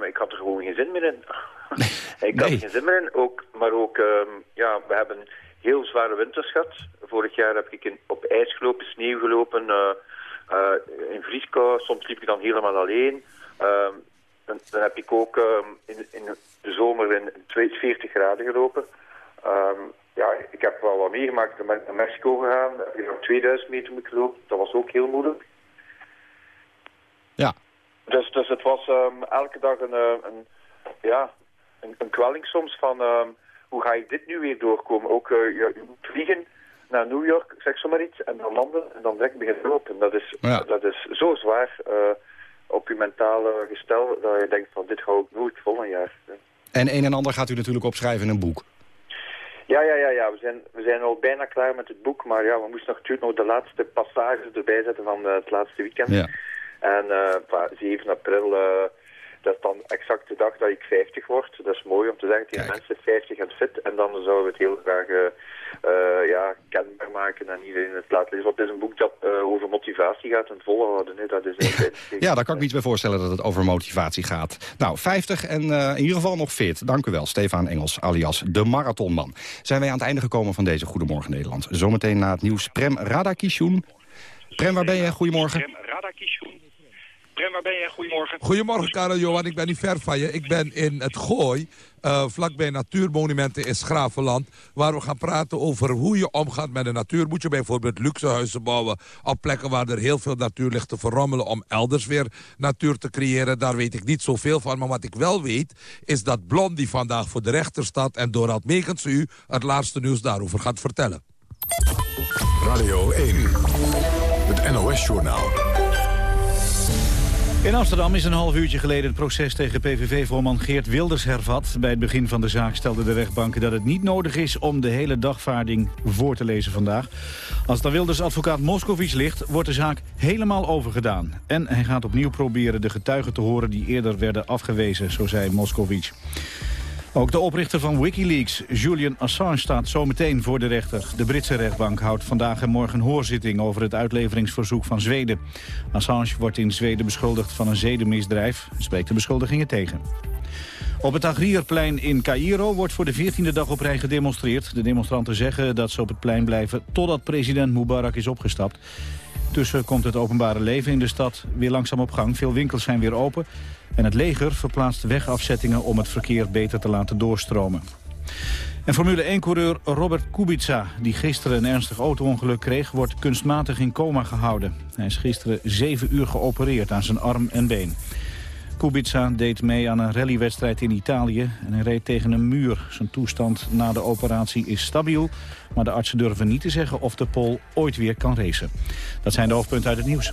ik had er gewoon geen zin meer in. <laughs> ik had nee. geen zin meer in, ook, maar ook, um, ja, we hebben heel zware winters gehad. Vorig jaar heb ik in, op ijs gelopen, sneeuw gelopen, in vrieskou. Soms liep ik dan helemaal alleen. Uh, dan, dan heb ik ook ehm, in, in de zomer in 42 graden gelopen. Ehm, ja, ik heb wel wat meegemaakt. Ik ben naar Mexico gegaan, daar heb ik nog 2000 meter moeten gelopen. Dat was ook heel moeilijk. Ja. Dus, dus het was ehm, elke dag een, eh, een, ja, een, een kwelling soms van hoe ga ik dit nu weer doorkomen. Ook uh, je, je moet vliegen naar New York, zeg zomaar iets, en dan landen en dan direct beginnen lopen. Dat is, Ja. dat is zo zwaar eh, op je mentale gestel dat je denkt van dit ga ik nooit volgend jaar. En een en ander gaat u natuurlijk opschrijven in een boek. Ja, ja, ja, ja. We, zijn, we zijn al bijna klaar met het boek, maar ja, we moesten nog, natuurlijk nog de laatste passages erbij zetten van eh, het laatste weekend. Ja. En eh, pa- 7 april, eh, dat is dan exact de dag dat ik 50 word. Dat is mooi om te zeggen tegen mensen 50 en fit. En dan zouden we het heel graag eh, eh, ja, kenbaar maken en iedereen het laten lezen. Want het is een boek dat eh, over motivatie gaat en volhouden. Hè. Dat is een <laughs> Ja, daar kan ik me iets bij voorstellen dat het over motivatie gaat. Nou, 50 en eh, in ieder geval nog fit. Dank u wel, Stefan Engels, alias de Marathonman. Zijn wij aan het einde gekomen van deze Goedemorgen Nederland. Zometeen na het nieuws Prem Radakishun. Prem, waar ben je? Goedemorgen. Prem, waar ben je? Goedemorgen. Goedemorgen, Karel Johan. Ik ben niet ver van je. Ik ben in het Gooi, eh, vlakbij Natuurmonumenten in Schravenland... waar we gaan praten over hoe je omgaat met de natuur. Moet je bijvoorbeeld luxe huizen bouwen op plekken waar er heel veel natuur ligt te verrommelen... om elders weer natuur te creëren? Daar weet ik niet zoveel van. Maar wat ik wel weet, is dat Blondie vandaag voor de rechter staat... en Dorald Megens u het laatste nieuws daarover gaat vertellen. Radio 1, het NOS-journaal. In Amsterdam is een half uurtje geleden het proces tegen PVV-voorman Geert Wilders hervat. Bij het begin van de zaak stelde de rechtbank dat het niet nodig is om de hele dagvaarding voor te lezen vandaag. Als aan Wilders advocaat Moscovici ligt, wordt de zaak helemaal overgedaan. En hij gaat opnieuw proberen de getuigen te horen die eerder werden afgewezen, zo zei Moscovici. Ook de oprichter van Wikileaks, Julian Assange, staat zometeen voor de rechter. De Britse rechtbank houdt vandaag en morgen hoorzitting over het uitleveringsverzoek van Zweden. Assange wordt in Zweden beschuldigd van een zedenmisdrijf en spreekt de beschuldigingen tegen. Op het Tagrierplein in Cairo wordt voor de 14e dag op rij gedemonstreerd. De demonstranten zeggen dat ze op het plein blijven totdat president Mubarak is opgestapt. Tussen komt het openbare leven in de stad weer langzaam op gang. Veel winkels zijn weer open. En het leger verplaatst wegafzettingen om het verkeer beter te laten doorstromen. En Formule 1-coureur Robert Kubica, die gisteren een ernstig auto-ongeluk kreeg... wordt kunstmatig in coma gehouden. Hij is gisteren zeven uur geopereerd aan zijn arm en been. Kubica deed mee aan een rallywedstrijd in Italië en hij reed tegen een muur. Zijn toestand na de operatie is stabiel, maar de artsen durven niet te zeggen of de Pol ooit weer kan racen. Dat zijn de hoofdpunten uit het nieuws.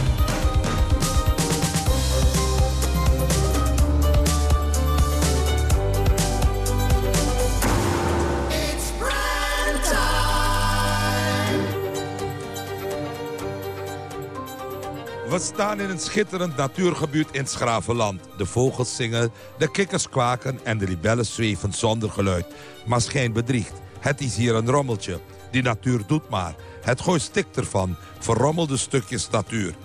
We staan in een schitterend natuurgebied in Schravenland. De vogels zingen, de kikkers kwaken en de libellen zweven zonder geluid. Maar schijn bedriegt. Het is hier een rommeltje. Die natuur doet maar. Het gooi stikt ervan. Verrommelde stukjes natuur.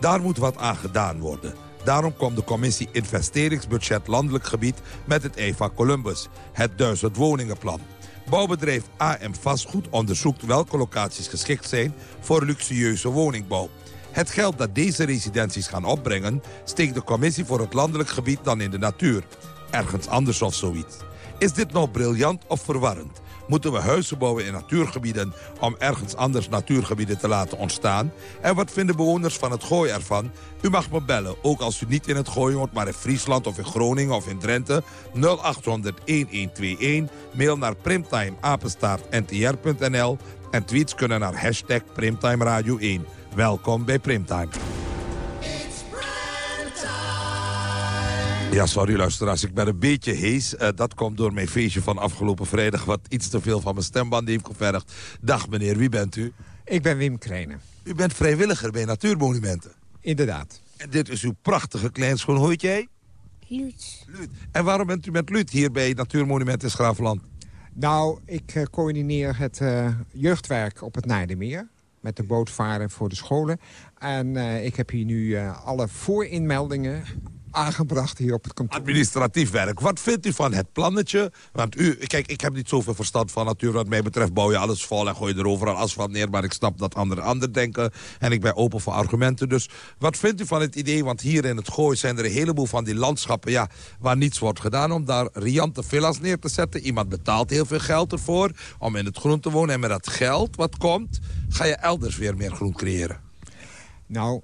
Daar moet wat aan gedaan worden. Daarom komt de commissie Investeringsbudget Landelijk Gebied met het EVA Columbus, het 1000 woningenplan. Bouwbedrijf AM Vastgoed onderzoekt welke locaties geschikt zijn voor luxueuze woningbouw. Het geld dat deze residenties gaan opbrengen... steekt de commissie voor het landelijk gebied dan in de natuur. Ergens anders of zoiets. Is dit nou briljant of verwarrend? Moeten we huizen bouwen in natuurgebieden om ergens anders natuurgebieden te laten ontstaan? En wat vinden bewoners van het Gooi ervan? U mag me bellen, ook als u niet in het Gooi woont, maar in Friesland of in Groningen of in Drenthe. 0800-1121, mail naar primtimeapenstaartntr.nl en tweets kunnen naar hashtag Primtime Radio 1. Welkom bij Primtime. Ja, sorry luisteraars, ik ben een beetje hees. Eh, dat komt door mijn feestje van afgelopen vrijdag... wat iets te veel van mijn stemband heeft gevergd. Dag meneer, wie bent u? Ik ben Wim Krenen. U bent vrijwilliger bij Natuurmonumenten. Inderdaad. En dit is uw prachtige kleinschoon. Hoe heet jij? Luut. En waarom bent u met Luut hier bij Natuurmonumenten in Schravenland? Nou, ik eh, coördineer het eh, jeugdwerk op het Nijdermeer. Met de bootvaren voor de scholen. En eh, ik heb hier nu eh, alle voorinmeldingen aangebracht hier op het kantoor. Administratief werk. Wat vindt u van het plannetje? Want u, kijk, ik heb niet zoveel verstand van natuur. Wat mij betreft bouw je alles vol en gooi je er overal asfalt neer. Maar ik snap dat anderen anders denken. En ik ben open voor argumenten. Dus wat vindt u van het idee? Want hier in het Gooi zijn er een heleboel van die landschappen... Ja, waar niets wordt gedaan om daar riante villas neer te zetten. Iemand betaalt heel veel geld ervoor om in het groen te wonen. En met dat geld wat komt, ga je elders weer meer groen creëren. Nou,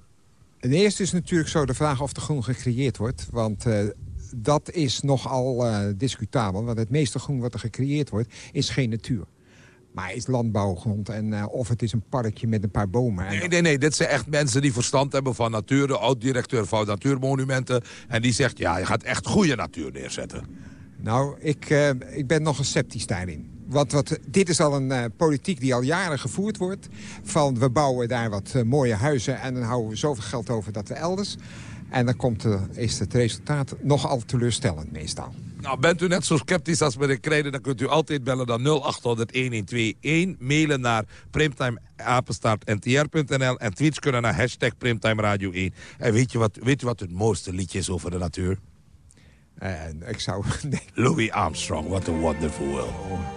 ten eerste is natuurlijk zo de vraag of er groen gecreëerd wordt. Want uh, dat is nogal uh, discutabel. Want het meeste groen wat er gecreëerd wordt, is geen natuur. Maar is landbouwgrond en uh, of het is een parkje met een paar bomen. Nee, nee, nee. Dit zijn echt mensen die verstand hebben van natuur. De oud-directeur van Natuurmonumenten. En die zegt, ja, je gaat echt goede natuur neerzetten. Nou, ik, uh, ik ben nog een sceptisch daarin. Want wat, dit is al een uh, politiek die al jaren gevoerd wordt. Van we bouwen daar wat uh, mooie huizen en dan houden we zoveel geld over dat we elders. En dan komt, uh, is het resultaat nogal teleurstellend meestal. Nou, bent u net zo sceptisch als meneer Krijden... dan kunt u altijd bellen dan 0800-1121. Mailen naar primtimeapenstaartntr.nl. En tweets kunnen naar hashtag Primtime Radio 1. En weet je wat, weet je wat het mooiste liedje is over de natuur? En ik zou... <laughs> Nee. Louis Armstrong, what a wonderful world.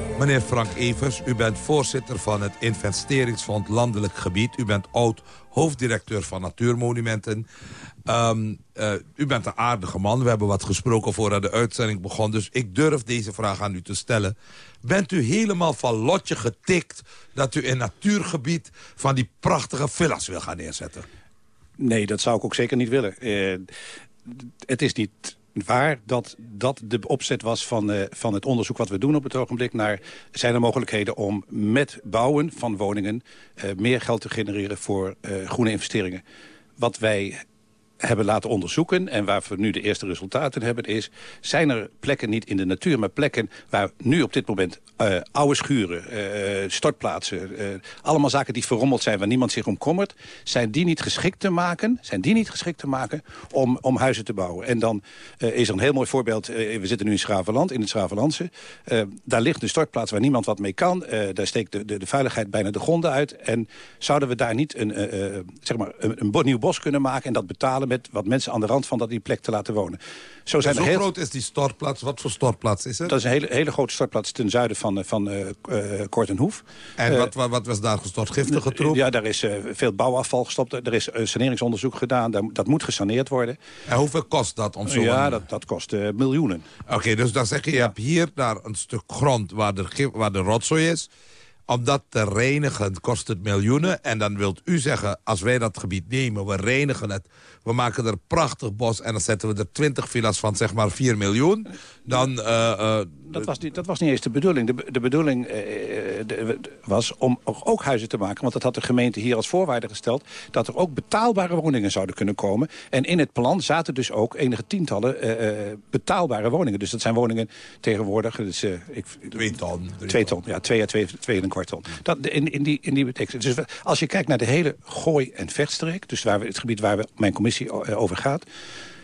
Meneer Frank Evers, u bent voorzitter van het Investeringsfonds Landelijk Gebied. U bent oud hoofddirecteur van Natuurmonumenten. Um, uh, u bent een aardige man. We hebben wat gesproken voordat de uitzending begon. Dus ik durf deze vraag aan u te stellen. Bent u helemaal van lotje getikt... dat u in natuurgebied van die prachtige villa's wil gaan neerzetten? Nee, dat zou ik ook zeker niet willen. Uh, het is niet waar dat dat de opzet was van, uh, van het onderzoek wat we doen op het ogenblik... naar zijn er mogelijkheden om met bouwen van woningen... Uh, meer geld te genereren voor uh, groene investeringen. Wat wij hebben laten onderzoeken en waar we nu de eerste resultaten hebben... is, zijn er plekken niet in de natuur, maar plekken waar nu op dit moment... Uh, oude schuren, uh, stortplaatsen, uh, allemaal zaken die verrommeld zijn... waar niemand zich om kommert, zijn die niet geschikt te maken... zijn die niet geschikt te maken om, om huizen te bouwen. En dan is er een heel mooi voorbeeld, we zitten nu in Schravenland, in het Schravenlandse. daar ligt een stortplaats waar niemand wat mee kan. daar steekt de, de, de, veiligheid bijna de gronden uit. En zouden we daar niet een, zeg maar een, een nieuw bos kunnen maken... en dat betalen met wat mensen aan de rand van dat die plek te laten wonen. Zo, zijn zo heel... groot is die stortplaats? Wat voor stortplaats is het? Dat is een hele, hele grote stortplaats ten zuiden van, van uh, uh, Kortenhoef. En uh, wat, wat, wat, was daar gestort? Giftige troep? Ja, daar is veel bouwafval gestopt. Er is saneringsonderzoek gedaan. Daar, dat moet gesaneerd worden. En hoeveel kost dat om zo Ja, dat, dat kost miljoenen. Oké, okay, dus dan zeg je, je hebt hier daar een stuk grond waar de, waar de rotzooi is om dat te reinigen kost het miljoenen. En dan wilt u zeggen, als wij dat gebied nemen, we reinigen het... we maken er prachtig bos en dan zetten we er 20 villa's van zeg maar 4 miljoen... dan... Uh, uh, dat, was niet, dat was niet eens de bedoeling. De, de bedoeling uh, de, was om ook huizen te maken. Want dat had de gemeente hier als voorwaarde gesteld... dat er ook betaalbare woningen zouden kunnen komen. En in het plan zaten dus ook enige tientallen betaalbare woningen. Dus dat zijn woningen tegenwoordig... Dus, ik, twee ton. Twee ton, ja. Twee, twee, twee en een kwart ton. Dat, in, in, die, in die betekenis. Dus als je kijkt naar de hele gooi- en vechtstreek... dus waar we, het gebied waar we, mijn commissie over gaat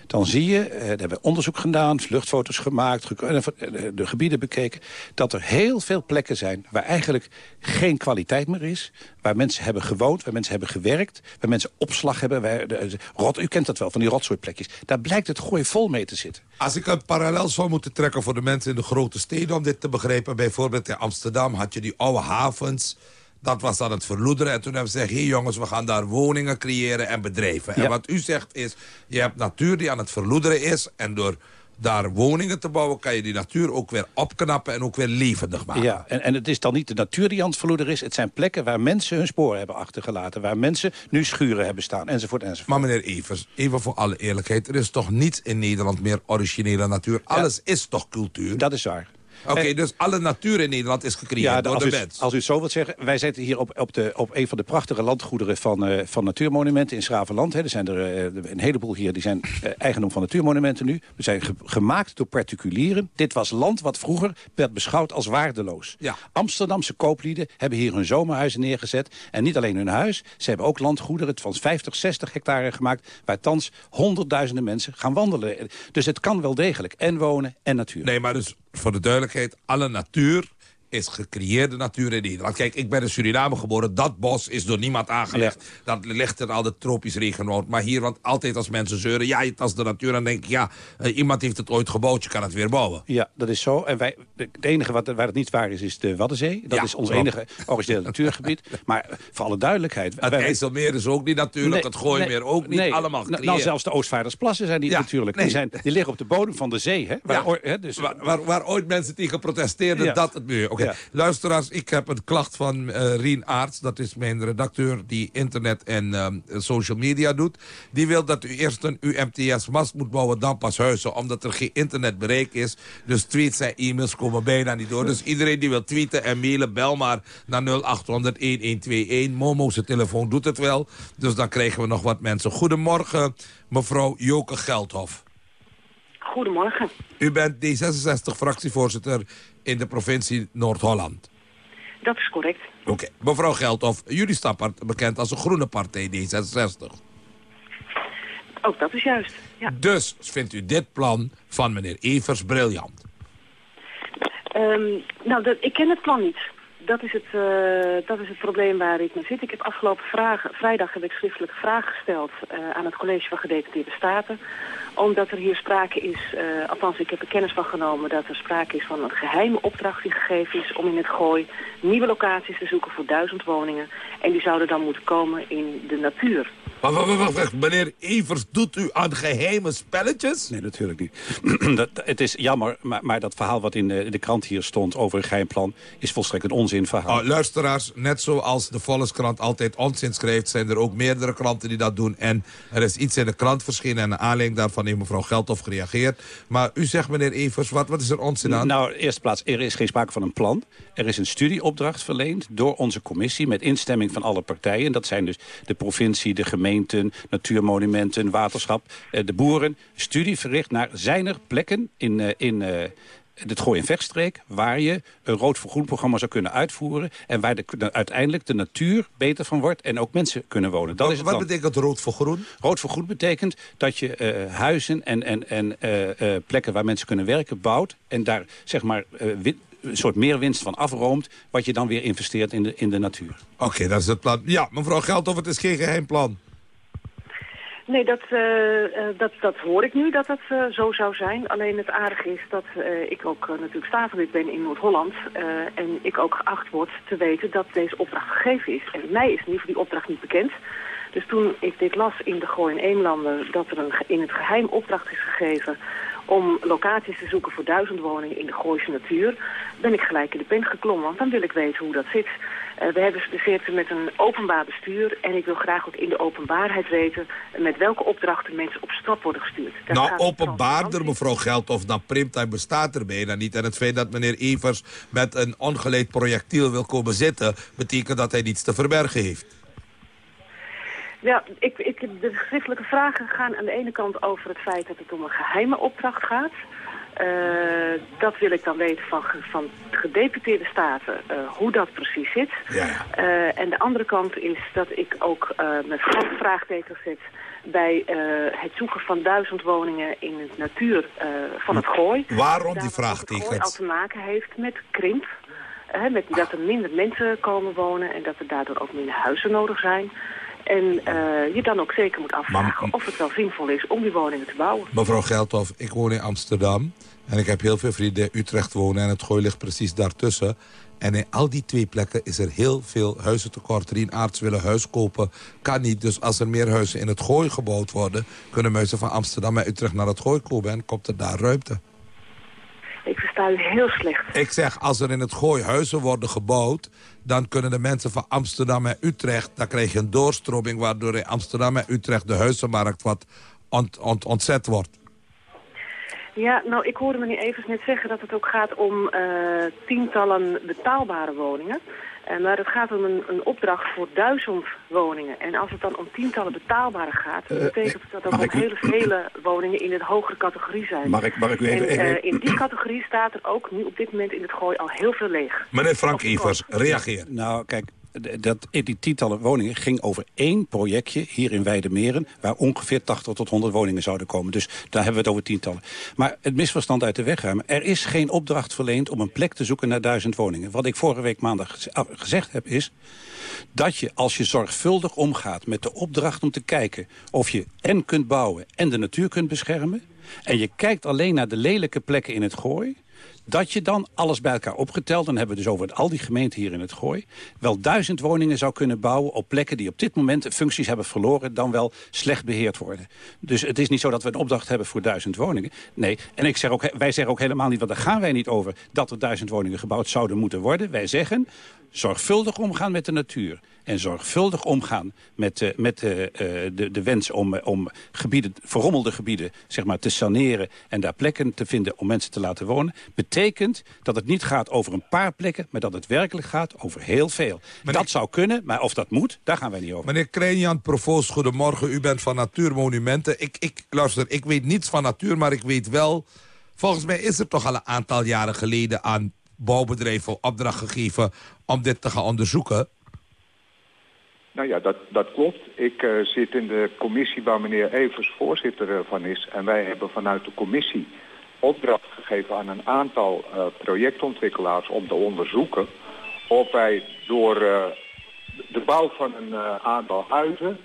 dan zie je, uh, daar hebben we onderzoek gedaan, luchtfoto's gemaakt, ge de gebieden bekeken, dat er heel veel plekken zijn waar eigenlijk geen kwaliteit meer is, waar mensen hebben gewoond, waar mensen hebben gewerkt, waar mensen opslag hebben. Waar de, rot, u kent dat wel, van die rotzooiplekjes. Daar blijkt het gooi vol mee te zitten. Als ik een parallel zou moeten trekken voor de mensen in de grote steden om dit te begrijpen, bijvoorbeeld in Amsterdam had je die oude havens dat was dan het verloederen. En toen hebben ze gezegd, hé jongens, we gaan daar woningen creëren en bedrijven. Ja. En wat u zegt is, je hebt natuur die aan het verloederen is. En door daar woningen te bouwen... kan je die natuur ook weer opknappen en ook weer levendig maken. Ja, en, en het is dan niet de natuur die aan het verloederen is. Het zijn plekken waar mensen hun sporen hebben achtergelaten. Waar mensen nu schuren hebben staan, enzovoort, enzovoort. Maar meneer Evers, even voor alle eerlijkheid... er is toch niets in Nederland meer originele natuur? Alles ja. is toch cultuur? Dat is waar. Oké, dus alle natuur in Nederland is gecreëerd Ja, door de u, mens. als u het zo wilt zeggen. Wij zitten hier op, op, de, op een van de prachtige landgoederen van, eh, van natuurmonumenten in Schravenland. Hè. Er zijn er eh, een heleboel hier die zijn eh, eigendom van natuurmonumenten nu. We zijn ge- gemaakt door particulieren. Dit was land wat vroeger werd beschouwd als waardeloos. Ja. Amsterdamse kooplieden hebben hier hun zomerhuizen neergezet. En niet alleen hun huis, ze hebben ook landgoederen van 50, 60 hectare gemaakt... waar thans honderdduizenden mensen gaan wandelen. Dus het kan wel degelijk. En wonen en natuur. Nee, maar dus voor de duidelijkheid, alle natuur is gecreëerde natuur in Nederland. Kijk, ik ben in Suriname geboren. Dat bos is door niemand aangelegd. Dat ligt er al de tropisch regenwoud. Maar hier, want altijd als mensen zeuren... ja, het is de natuur, dan denk ik... ja, eh, iemand heeft het ooit gebouwd, je kan het weer bouwen. Ja, dat is zo. En wij, het enige wat, waar het niet waar is, is de Waddenzee. Dat Ja, is ons enige originele natuurgebied. <laughs> Maar voor alle duidelijkheid... Het wij- IJsselmeer is ook niet natuurlijk, Nee, het Gooimeer nee, ook niet. nee. Allemaal Nou, gecreëerd. Nou, zelfs de Oostvaardersplassen zijn niet Ja, natuurlijk. nee. Die, zijn, die liggen op de bodem van de zee. Hè? Waar, Ja. dus, Waar, waar, ooit mensen tegen protesteerden, dat het milieu. Oké, Ja. luisteraars, ik heb een klacht van eh, Rien Aarts. Dat is mijn redacteur die internet en ehm, social media doet. Die wil dat u eerst een UMTS-mast moet bouwen, dan pas huizen. Omdat er geen internetbereik is. Dus tweets en e-mails komen bijna niet door. Dus iedereen die wil tweeten en mailen, bel maar naar 0800-1121. Momo's telefoon doet het wel. Dus dan krijgen we nog wat mensen. Goedemorgen, mevrouw Joke Geldhof. Goedemorgen. U bent D66-fractievoorzitter in de provincie Noord-Holland. Dat is correct. Oké, mevrouw Geldhof, jullie staan bekend als een groene partij D66. Ook dat is juist. Ja. Dus vindt u dit plan van meneer Evers briljant? Ehm, nou, dat, ik ken het plan niet. Dat is het, eh, dat is het probleem waar ik mee zit. Ik heb afgelopen vragen, vrijdag heb ik schriftelijke vragen gesteld eh, aan het College van Gedeputeerde Staten. Omdat er hier sprake is, eh, althans ik heb er kennis van genomen dat er sprake is van een geheime opdracht die gegeven is om in het gooi nieuwe locaties te zoeken voor duizend woningen. En die zouden dan moeten komen in de natuur. Wacht, wacht, wacht, wacht. Meneer Evers, doet u aan geheime spelletjes? Nee, natuurlijk niet. <clears throat> dat, het is jammer, maar, maar dat verhaal wat in de, in de krant hier stond over een geheim plan... is volstrekt een onzinverhaal. Oh, luisteraars, net zoals de Volkskrant altijd onzin schrijft... zijn er ook meerdere kranten die dat doen. En er is iets in de krant verschenen en naar aanleiding daarvan heeft mevrouw Geldhof gereageerd. Maar u zegt, meneer Evers, wat, wat is er onzin aan? Nou, in eerste plaats, er is geen sprake van een plan. Er is een studieopdracht verleend door onze commissie... met instemming van alle partijen. Dat zijn dus de provincie, de gemeenten, natuurmonumenten, waterschap, eh, de boeren. Studie verricht naar zijn er plekken in, eh, in eh, het Gooi- en Vechtstreek... waar je een rood voor groen programma zou kunnen uitvoeren... en waar de, de- uiteindelijk de natuur beter van wordt en ook mensen kunnen wonen. Dat Wat- is het wat betekent rood voor groen? Rood voor groen betekent dat je eh, huizen en, en, en eh, eh, plekken waar mensen kunnen werken bouwt... en daar zeg maar win- een soort meerwinst van afroomt... wat je dan weer investeert in de, in de natuur. Oké, dat is het plan. Ja, mevrouw Geldhof, het is geen geheim plan. Nee, dat, eh, eh, dat, dat hoor ik nu dat het eh, zo zou zijn. Alleen het aardige is dat ik ook natuurlijk statenlid ben in Noord-Holland. en ik ook geacht word te weten dat deze opdracht gegeven is. En mij is in ieder geval die opdracht niet bekend. Dus toen ik dit las in de Gooi en Eemlanden... dat er een, in het geheim opdracht is gegeven om locaties te zoeken voor duizend woningen in de Gooise natuur... ben ik gelijk in de pen geklommen, want dan wil ik weten hoe dat zit. Eh, we, hebben, zitten met een openbaar bestuur en ik wil graag ook in de openbaarheid weten... met welke opdrachten mensen op stap worden gestuurd. Daar nou, openbaarder, mevrouw Geldhof, dan Primtime bestaat er bijna niet. En het feit dat meneer Evers met een ongeleid projectiel wil komen zitten... betekent dat hij niets te verbergen heeft. Ja, ik, ik, de schriftelijke vragen gaan aan de ene kant over het feit dat het om een geheime opdracht gaat. Eh, dat wil ik dan weten van, van gedeputeerde staten, eh, hoe dat precies zit. Eh, en de andere kant is dat ik ook met grote vraagtekens zet bij het zoeken van duizend woningen in het natuur van het gooi. Waarom die vraagtekens? Het al te maken heeft met krimp. met dat er minder mensen komen wonen en dat er daardoor ook minder huizen nodig zijn. En eh, je dan ook zeker moet afvragen of het wel zinvol is om die woningen te bouwen. Mevrouw Geldhof, ik woon in Amsterdam. En ik heb heel veel vrienden in Utrecht wonen. En het gooi ligt precies daartussen. En in al die twee plekken is er heel veel huizentekort. Rien Aarts willen huis kopen, kan niet. Dus als er meer huizen in het gooi gebouwd worden... kunnen mensen van Amsterdam en Utrecht naar het gooi komen. En komt er daar ruimte. Heel slecht. Ik zeg, als er in het gooi huizen worden gebouwd... dan kunnen de mensen van Amsterdam en Utrecht... dan krijg je een doorstroming... waardoor in Amsterdam en Utrecht de huizenmarkt wat ont, ont, ontzet wordt. Ja, nou, ik hoorde meneer Evers net zeggen dat het ook gaat om eh, tientallen betaalbare woningen. Uh, maar het gaat om een, een, opdracht voor duizend woningen. En als het dan om tientallen betaalbare gaat, uh, betekent dat ook ook hele vele woningen in de hogere categorie zijn. Mag ik, mag ik u even, en, even... in die categorie staat er ook nu op dit moment in het gooi al heel veel leeg. Meneer Frank Evers, reageer. Nou, kijk, dat, die tientallen woningen ging over één projectje hier in Weidemeren... waar ongeveer 80 tot 100 woningen zouden komen. Dus daar hebben we het over tientallen. Maar het misverstand uit de weg ruimen. Er is geen opdracht verleend om een plek te zoeken naar duizend woningen. Wat ik vorige week maandag gezegd heb is dat je als je zorgvuldig omgaat met de opdracht om te kijken... of je en kunt bouwen en de natuur kunt beschermen... en je kijkt alleen naar de lelijke plekken in het gooi dat je dan alles bij elkaar opgeteld... dan hebben we dus over al die gemeenten hier in het Gooi... wel duizend woningen zou kunnen bouwen op plekken die op dit moment functies hebben verloren... dan wel slecht beheerd worden. Dus het is niet zo dat we een opdracht hebben voor duizend woningen. Nee, en ik zeg ook, wij zeggen ook helemaal niet, want daar gaan wij niet over... dat er duizend woningen gebouwd zouden moeten worden. Wij zeggen, zorgvuldig omgaan met de natuur en zorgvuldig omgaan met, uh, met uh, de, de wens om, om gebieden, verrommelde gebieden zeg maar, te saneren... en daar plekken te vinden om mensen te laten wonen... betekent dat het niet gaat over een paar plekken... maar dat het werkelijk gaat over heel veel. dat zou kunnen, maar of dat moet, daar gaan wij niet over. Meneer Krenjan, Provoost, goedemorgen. U bent van Natuurmonumenten. Ik, ik, luister, ik weet niets van natuur, maar ik weet wel... Volgens mij is er toch al een aantal jaren geleden aan bouwbedrijven opdracht gegeven om dit te gaan onderzoeken. Nou ja, dat, dat klopt. Ik uh, zit in de commissie waar meneer Evers voorzitter van is. En wij hebben vanuit de commissie opdracht gegeven aan een aantal uh, projectontwikkelaars om te onderzoeken of wij door de bouw van een aantal huizen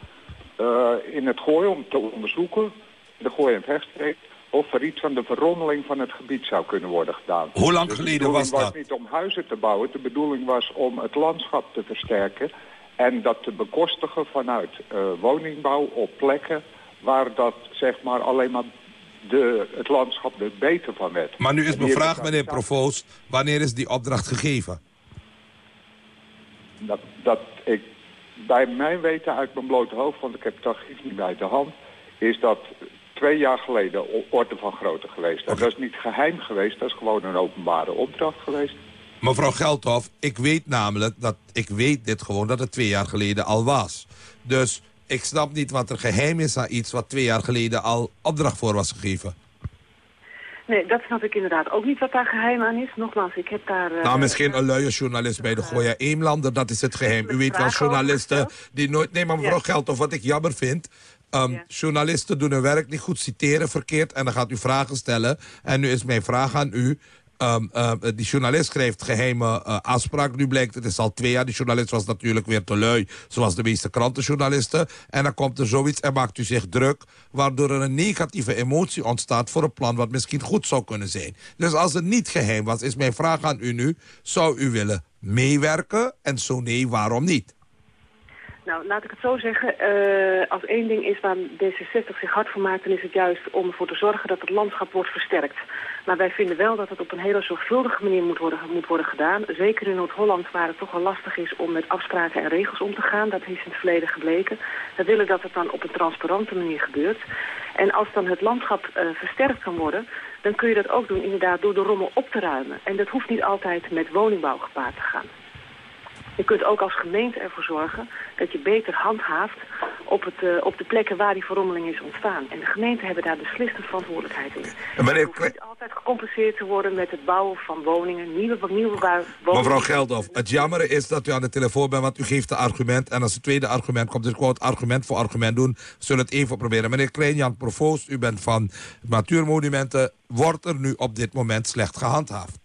in het gooi om te onderzoeken, de gooi en vechtstreek, of er iets aan de verrommeling van het gebied zou kunnen worden gedaan. Hoe lang geleden was dat? De bedoeling was niet om huizen te bouwen, de bedoeling was om het landschap te versterken en dat te bekostigen vanuit uh, woningbouw op plekken waar dat zeg maar alleen maar de, het landschap er beter van werd. Maar nu is mijn vraag, meneer Provoost, wanneer is die opdracht gegeven? Dat, dat ik bij mijn weten uit mijn blote hoofd, want ik heb het archief niet bij de hand, is dat twee jaar geleden orde van grootte geweest. Okay. Dat is niet geheim geweest, dat is gewoon een openbare opdracht geweest. Mevrouw Geldhof, ik weet namelijk dat ik weet dit gewoon dat het twee jaar geleden al was. Dus ik snap niet wat er geheim is aan iets wat twee jaar geleden al opdracht voor was gegeven. Nee, dat snap ik inderdaad ook niet wat daar geheim aan is. Nogmaals, ik heb daar... Uh, nou, misschien een luie journalist bij de Goya Eemlander, dat is het geheim. U weet wel, journalisten die nooit... Nee, maar mevrouw ja. Geldhof, wat ik jammer vind... Um, ja. Journalisten doen hun werk niet goed, citeren verkeerd... en dan gaat u vragen stellen. En nu is mijn vraag aan u... Um, uh, die journalist schrijft geheime uh, afspraak. Nu blijkt, het is al twee jaar. Die journalist was natuurlijk weer te lui, zoals de meeste krantenjournalisten. En dan komt er zoiets en maakt u zich druk... waardoor er een negatieve emotie ontstaat voor een plan... wat misschien goed zou kunnen zijn. Dus als het niet geheim was, is mijn vraag aan u nu... zou u willen meewerken? En zo nee, waarom niet? Nou, laat ik het zo zeggen. Uh, als één ding is waar D66 zich hard voor maakt... dan is het juist om ervoor te zorgen dat het landschap wordt versterkt. Maar wij vinden wel dat het op een hele zorgvuldige manier moet worden, moet worden gedaan. Zeker in Noord-Holland waar het toch wel lastig is om met afspraken en regels om te gaan. Dat is in het verleden gebleken. We willen dat het dan op een transparante manier gebeurt. En als dan het landschap uh, versterkt kan worden... dan kun je dat ook doen inderdaad door de rommel op te ruimen. En dat hoeft niet altijd met woningbouw gepaard te gaan. Je kunt ook als gemeente ervoor zorgen dat je beter handhaaft op, het, uh, op de plekken waar die verrommeling is ontstaan. En de gemeenten hebben daar beslist verantwoordelijkheid in. En meneer... hoeft niet altijd gecompenseerd te worden met het bouwen van woningen, nieuwe, nieuwe woningen. Mevrouw Geldhof, het jammer is dat u aan de telefoon bent, want u geeft een argument. En als het tweede argument komt, dus ik wou het argument voor argument doen. We zullen het even proberen. Meneer Kreinjan Provoost, u bent van Natuurmonumenten. Wordt er nu op dit moment slecht gehandhaafd?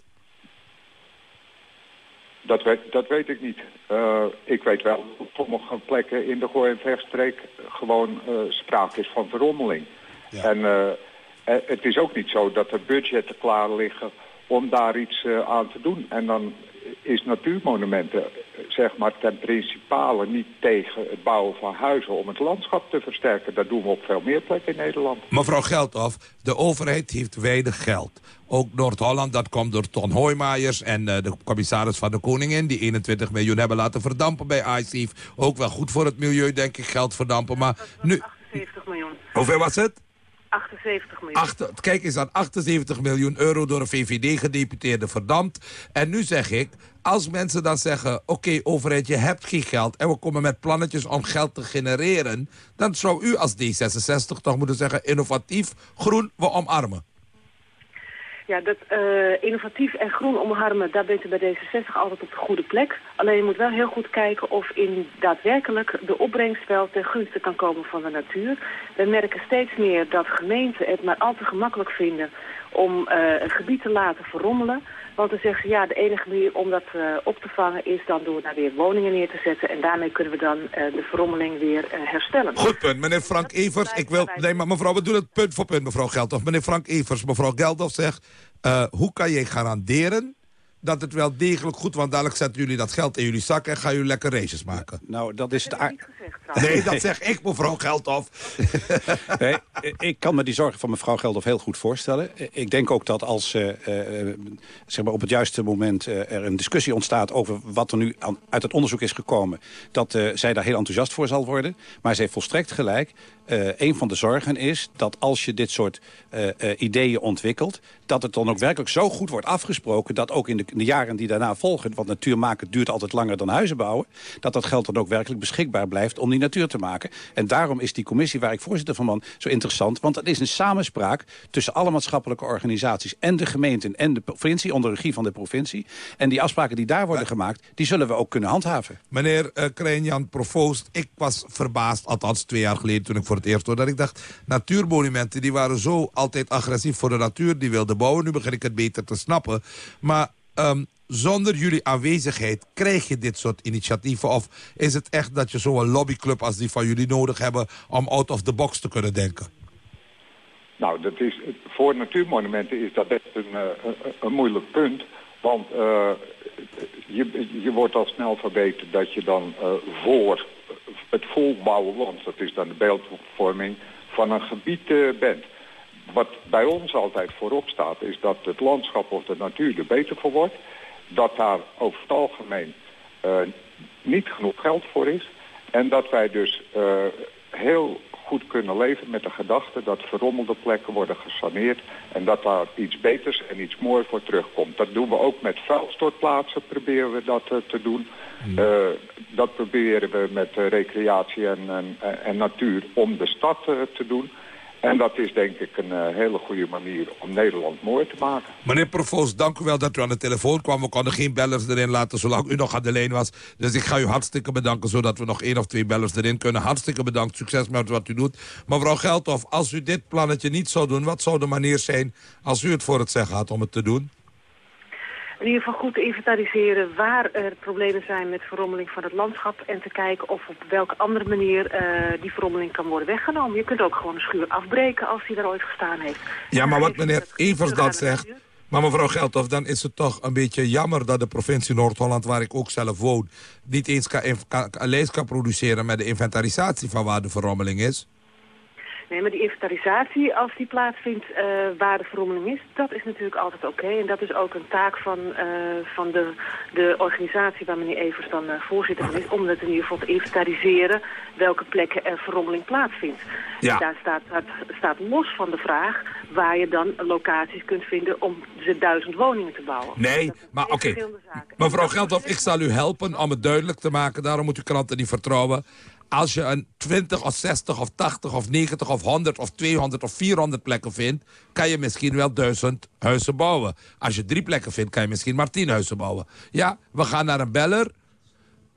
Dat weet, dat weet ik niet. Uh, ik weet wel op sommige plekken in de Gooi- en Vechtstreek gewoon uh, sprake is van verrommeling. Ja. En uh, het is ook niet zo dat er budgetten klaar liggen om daar iets aan te doen. En dan is natuurmonumenten zeg maar ten principale niet tegen het bouwen van huizen om het landschap te versterken. Dat doen we op veel meer plekken in Nederland. Mevrouw Geldhof, de overheid heeft weinig geld. Ook Noord-Holland, dat komt door Ton Hoijmaijers en uh, de commissaris van de Koningin... die 21 miljoen hebben laten verdampen bij ICIF. Ook wel goed voor het milieu, denk ik, geld verdampen. Maar nu... 78 miljoen. Hoeveel was het? 78 miljoen. Achter, kijk eens aan, 78 miljoen euro door een VVD-gedeputeerde verdampt. En nu zeg ik, als mensen dan zeggen... oké, overheid, je hebt geen geld... en we komen met plannetjes om geld te genereren... dan zou u als D66 toch moeten zeggen... innovatief, groen, we omarmen. Ja, dat eh, innovatief en groen omarmen, daar bent u bij D66 altijd op de goede plek. Alleen je moet wel heel goed kijken of in daadwerkelijk de opbrengst wel ten gunste kan komen van de natuur. We merken steeds meer dat gemeenten het maar al te gemakkelijk vinden om uh, een gebied te laten verrommelen. Want dan zeggen ze, ja, de enige manier om dat uh, op te vangen is dan door daar weer woningen neer te zetten. En daarmee kunnen we dan uh, de verrommeling weer uh, herstellen. Goed punt, meneer Frank Evers. Ik wil, nee, maar mevrouw, we doen het punt voor punt, mevrouw Geldof. Meneer Frank Evers, mevrouw Geldof zegt, hoe kan je garanderen dat het wel degelijk goed... want dadelijk zetten jullie dat geld in jullie zak... en gaan jullie lekker races maken. Nou, dat is het... Nee, dat zeg ik, mevrouw Geldhof. <laughs> nee, ik kan me die zorgen van mevrouw Geldhof heel goed voorstellen. Ik denk ook dat als uh, uh, zeg maar op het juiste moment uh, er een discussie ontstaat... over wat er nu aan, uit het onderzoek is gekomen... dat zij daar heel enthousiast voor zal worden. Maar ze heeft volstrekt gelijk. Uh, een van de zorgen is dat als je dit soort uh, uh, ideeën ontwikkelt... dat het dan ook werkelijk zo goed wordt afgesproken... dat ook in de, in de, jaren die daarna volgen... want natuur maken duurt altijd langer dan huizen bouwen... dat dat geld dan ook werkelijk beschikbaar blijft om die natuur te maken. En daarom is die commissie waar ik voorzitter van ben zo interessant... want het is een samenspraak tussen alle maatschappelijke organisaties... en de gemeenten en de provincie, onder regie van de provincie. En die afspraken die daar worden gemaakt... die zullen we ook kunnen handhaven. Meneer uh, Kreenjan Provoost, ik was verbaasd... althans twee jaar geleden toen ik voor het eerst hoorde... dat ik dacht, natuurmonumenten die waren zo altijd agressief voor de natuur... die wilden bouwen, nu begin ik het beter te snappen. Maar um, zonder jullie aanwezigheid krijg je dit soort initiatieven? Of is het echt dat je zo'n lobbyclub als die van jullie nodig hebben... om out of the box te kunnen denken? Nou, dat is, voor natuurmonumenten is dat echt een, een, moeilijk punt. Want uh, je, je wordt al snel verbeterd dat je dan uh, voor het volbouwen, want dat is dan de beeldvorming van een gebied bent. Wat bij ons altijd voorop staat is dat het landschap of de natuur er beter voor wordt. Dat daar over het algemeen uh, niet genoeg geld voor is. En dat wij dus uh, heel goed kunnen leven met de gedachte dat verrommelde plekken worden gesaneerd. En dat daar iets beters en iets moois voor terugkomt. Dat doen we ook met vuilstortplaatsen, proberen we dat uh, te doen. Uh, dat proberen we met uh, recreatie en, en, en, natuur om de stad te doen. En dat is denk ik een uh, hele goede manier om Nederland mooi te maken. Meneer Provoost, dank u wel dat u aan de telefoon kwam. We konden geen bellers erin laten zolang u nog aan de lijn was. Dus ik ga u hartstikke bedanken zodat we nog één of twee bellers erin kunnen. Hartstikke bedankt, succes met wat u doet. Mevrouw Geldhof, als u dit plannetje niet zou doen... wat zou de manier zijn als u het voor het zeggen had om het te doen? In ieder geval goed te inventariseren waar er problemen zijn met verrommeling van het landschap. En te kijken of op welke andere manier uh, die verrommeling kan worden weggenomen. Je kunt ook gewoon een schuur afbreken als die er ooit gestaan heeft. Ja, maar wat meneer Evers dat zegt... Maar mevrouw Geldhof, dan is het toch een beetje jammer dat de provincie Noord-Holland, waar ik ook zelf woon, niet eens kan, kan, een lijst kan produceren met de inventarisatie van waar de verrommeling is. Nee, maar die inventarisatie, als die plaatsvindt uh, waar de verrommeling is, dat is natuurlijk altijd oké. Okay. En dat is ook een taak van, uh, van de, de organisatie waar meneer Evers dan uh, voorzitter van is, om het in ieder geval te inventariseren welke plekken er verrommeling plaatsvindt. Ja. En daar staat, dat staat los van de vraag waar je dan locaties kunt vinden om ze duizend woningen te bouwen. Nee, maar oké. Okay. Mevrouw Geldhoff, ik zal u helpen om het duidelijk te maken. Daarom moet u kranten niet vertrouwen als je een 20 of 60 of 80 of 90 of 100 of 200 of 400 plekken vindt... kan je misschien wel 1000 huizen bouwen. Als je drie plekken vindt, kan je misschien maar 10 huizen bouwen. Ja, we gaan naar een beller.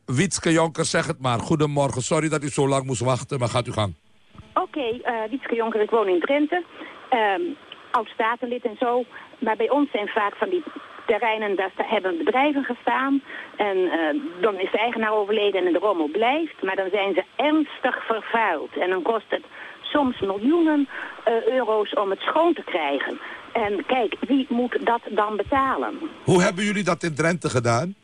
Wietske Jonker, zeg het maar. Goedemorgen, sorry dat u zo lang moest wachten, maar gaat u gang. Oké, okay, uh, Wietske Jonker, ik woon in Drenthe. Um, Oud-statenlid en zo. Maar bij ons zijn vaak van die terreinen, daar hebben bedrijven gestaan. En uh, dan is de eigenaar overleden en de rommel blijft. Maar dan zijn ze ernstig vervuild. En dan kost het soms miljoenen uh, euro's om het schoon te krijgen. En kijk, wie moet dat dan betalen? Hoe hebben jullie dat in Drenthe gedaan?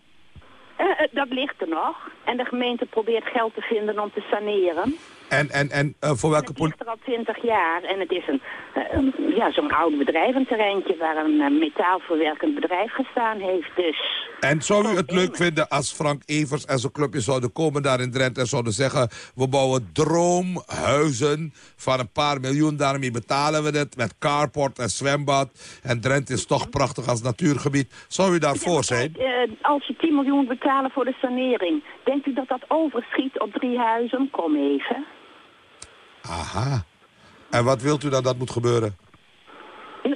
Uh, dat ligt er nog. En de gemeente probeert geld te vinden om te saneren. En, en, en uh, voor welke Het ligt er al twintig jaar en het is een, uh, een ja, zo'n oud bedrijventerreintje waar een uh, metaalverwerkend bedrijf gestaan heeft. Dus En zou u het leuk vinden als Frank Evers en zijn clubje zouden komen daar in Drenthe... en zouden zeggen, we bouwen droomhuizen van een paar miljoen... daarmee betalen we het met carport en zwembad. En Drenthe is toch prachtig als natuurgebied. Zou u daarvoor zijn? als je 10 miljoen betalen voor de sanering, denkt u dat dat overschiet op drie huizen? Kom even. Aha. En wat wilt u dan dat moet gebeuren?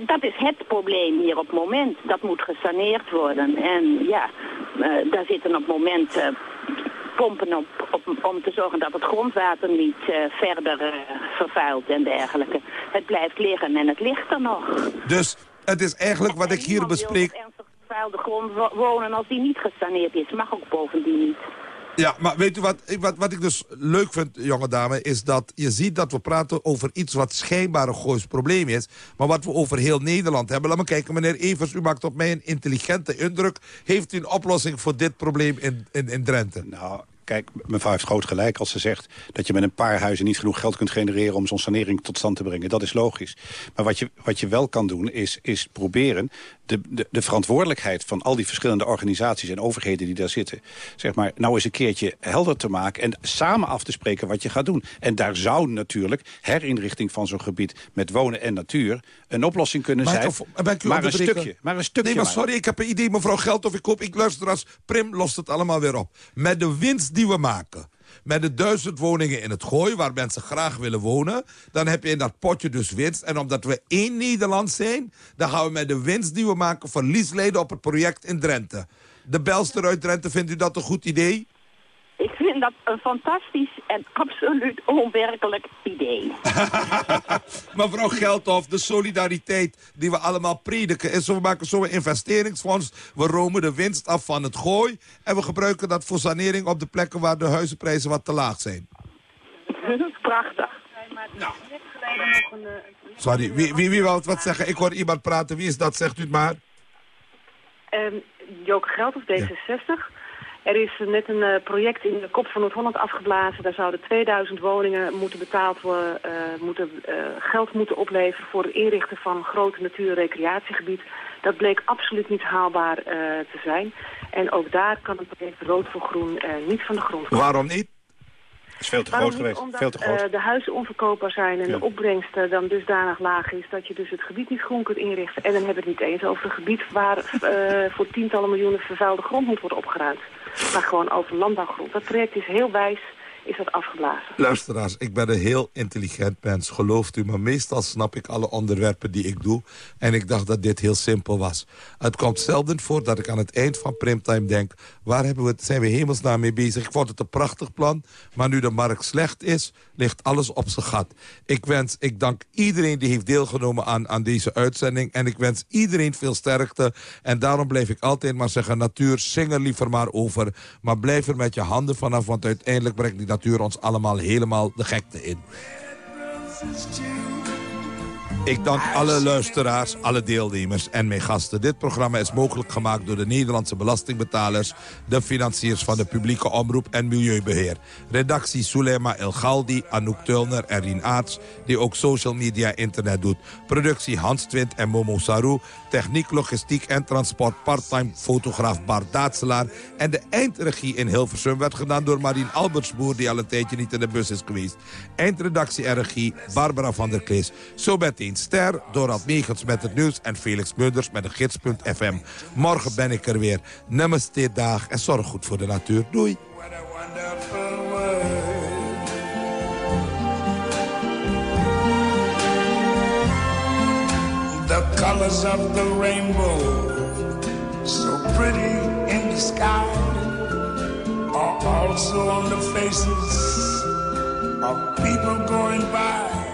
Dat is het probleem hier op het moment. Dat moet gesaneerd worden. En ja, uh, daar zitten op het moment uh, pompen op, op, om te zorgen dat het grondwater niet uh, verder vervuilt en dergelijke. Het blijft liggen en het ligt er nog. Dus het is eigenlijk wat ik hier bespreek... ernstig vervuilde grond wonen als die niet gesaneerd is. Mag ook bovendien niet. Ja, maar weet u wat, wat, wat ik dus leuk vind, jonge dame... is dat je ziet dat we praten over iets wat schijnbaar een Goois probleem is... maar wat we over heel Nederland hebben. Laat me kijken, meneer Evers, u maakt op mij een intelligente indruk. Heeft u een oplossing voor dit probleem in, in, in Drenthe? Nou, Kijk, mevrouw heeft groot gelijk als ze zegt dat je met een paar huizen niet genoeg geld kunt genereren om zo'n sanering tot stand te brengen. Dat is logisch. Maar wat je, wat je wel kan doen is, is proberen de, de, de verantwoordelijkheid van al die verschillende organisaties en overheden die daar zitten, zeg maar, nou eens een keertje helder te maken en samen af te spreken wat je gaat doen. En daar zou natuurlijk herinrichting van zo'n gebied met wonen en natuur een oplossing kunnen Maar, zijn. u maar een stukje. Maar een stukje. Nee, maar maar. sorry, ik heb een idee, mevrouw Geld of ik koop. Ik luister als Prim lost het allemaal weer op. Met de winst die we maken... Met de duizend woningen in het gooi, waar mensen graag willen wonen... dan heb je in dat potje dus winst. En omdat we één Nederland zijn... dan gaan we met de winst die we maken verlies leiden op het project in Drenthe. De belster uit Drenthe, vindt u dat een goed idee? Ik vind dat een fantastisch en absoluut onwerkelijk idee. <laughs> Mevrouw Geldhof, de solidariteit die we allemaal prediken... is, we maken zo'n investeringsfonds, we romen de winst af van het gooi... en we gebruiken dat voor sanering op de plekken waar de huizenprijzen wat te laag zijn. <laughs> Prachtig. Nou. Sorry, wie, wie, wie wil wat zeggen? Ik hoor iemand praten. Wie is dat? Zegt u het maar. Um, Joke Geldhof, D66. Er is net een uh, project in de kop van Noord-Holland afgeblazen. Daar zouden 2000 woningen moeten betaald worden, uh, moeten, uh, geld moeten opleveren voor het inrichten van een groot natuur- en recreatiegebied. Dat bleek absoluut niet haalbaar te zijn. En ook daar kan het project Rood voor Groen niet van de grond komen. Waarom niet? is veel te Waarom groot niet? geweest. Omdat veel te groot. de huizen onverkoopbaar zijn en Ja. de opbrengst uh, dan dusdanig laag is... dat je dus het gebied niet groen kunt inrichten. En dan hebben we het niet eens over een gebied waar <laughs> voor tientallen miljoenen vervuilde grond moet worden opgeruimd. Maar gewoon over landbouwgrond. Dat project is heel wijs, is dat afgeblazen. Luisteraars, ik ben een heel intelligent mens, gelooft u. Maar meestal snap ik alle onderwerpen die ik doe. En ik dacht dat dit heel simpel was. Het komt zelden voor dat ik aan het eind van Primtime denk... waar hebben we zijn we hemelsnaam mee bezig? Ik vond het een prachtig plan. Maar nu de markt slecht is, ligt alles op zijn gat. Ik wens, ik dank iedereen die heeft deelgenomen aan, aan deze uitzending. En ik wens iedereen veel sterkte. En daarom blijf ik altijd maar zeggen... natuur, zing er liever maar over. Maar blijf er met je handen vanaf, want uiteindelijk brengt die natuur ons allemaal helemaal de gekte in. Ik dank alle luisteraars, alle deelnemers en mijn gasten. Dit programma is mogelijk gemaakt door de Nederlandse belastingbetalers... de financiers van de publieke omroep en milieubeheer. Redactie Sulema El Galdi, Anouk Tulner en Rien Aarts... die ook social media internet doet. Productie Hans Twint en Momo Saru. Techniek, logistiek en transport parttime fotograaf Bart Daatselaar. En de eindregie in Hilversum werd gedaan door Marien Albertsboer... die al een tijdje niet in de bus is geweest. Eindredactie en regie Barbara van der Klees. Zo meteen Ster, Dorald Megens met het nieuws... en Felix Munders met de gids.fm. Morgen ben ik er weer. Namaste dag en zorg goed voor de natuur. Doei. the colors of the rainbow, so pretty in the sky, are also on the faces of people going by.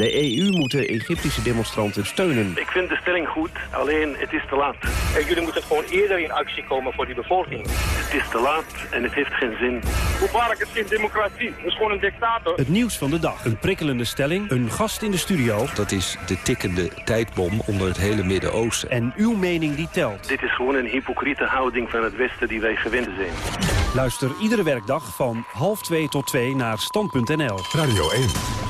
De EU moet de Egyptische demonstranten steunen. Ik vind de stelling goed, alleen het is te laat. En jullie moeten gewoon eerder in actie komen voor die bevolking. Het is te laat en het heeft geen zin. Mubarak is geen democratie, het is gewoon een dictator. Het nieuws van de dag. Een prikkelende stelling, een gast in de studio. Dat is de tikkende tijdbom onder het hele Midden-Oosten. En uw mening die telt. Dit is gewoon een hypocriete houding van het Westen die wij gewend zijn. Luister iedere werkdag van half twee tot twee naar stand.nl. Radio 1.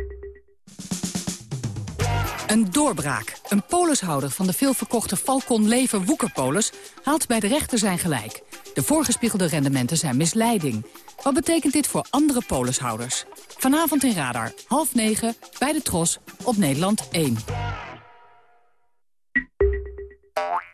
Een doorbraak. Een polishouder van de veelverkochte Falcon Lever Woekerpolis... haalt bij de rechter zijn gelijk. De voorgespiegelde rendementen zijn misleiding. Wat betekent dit voor andere polishouders? Vanavond in Radar, half negen, bij de Tros, op Nederland 1.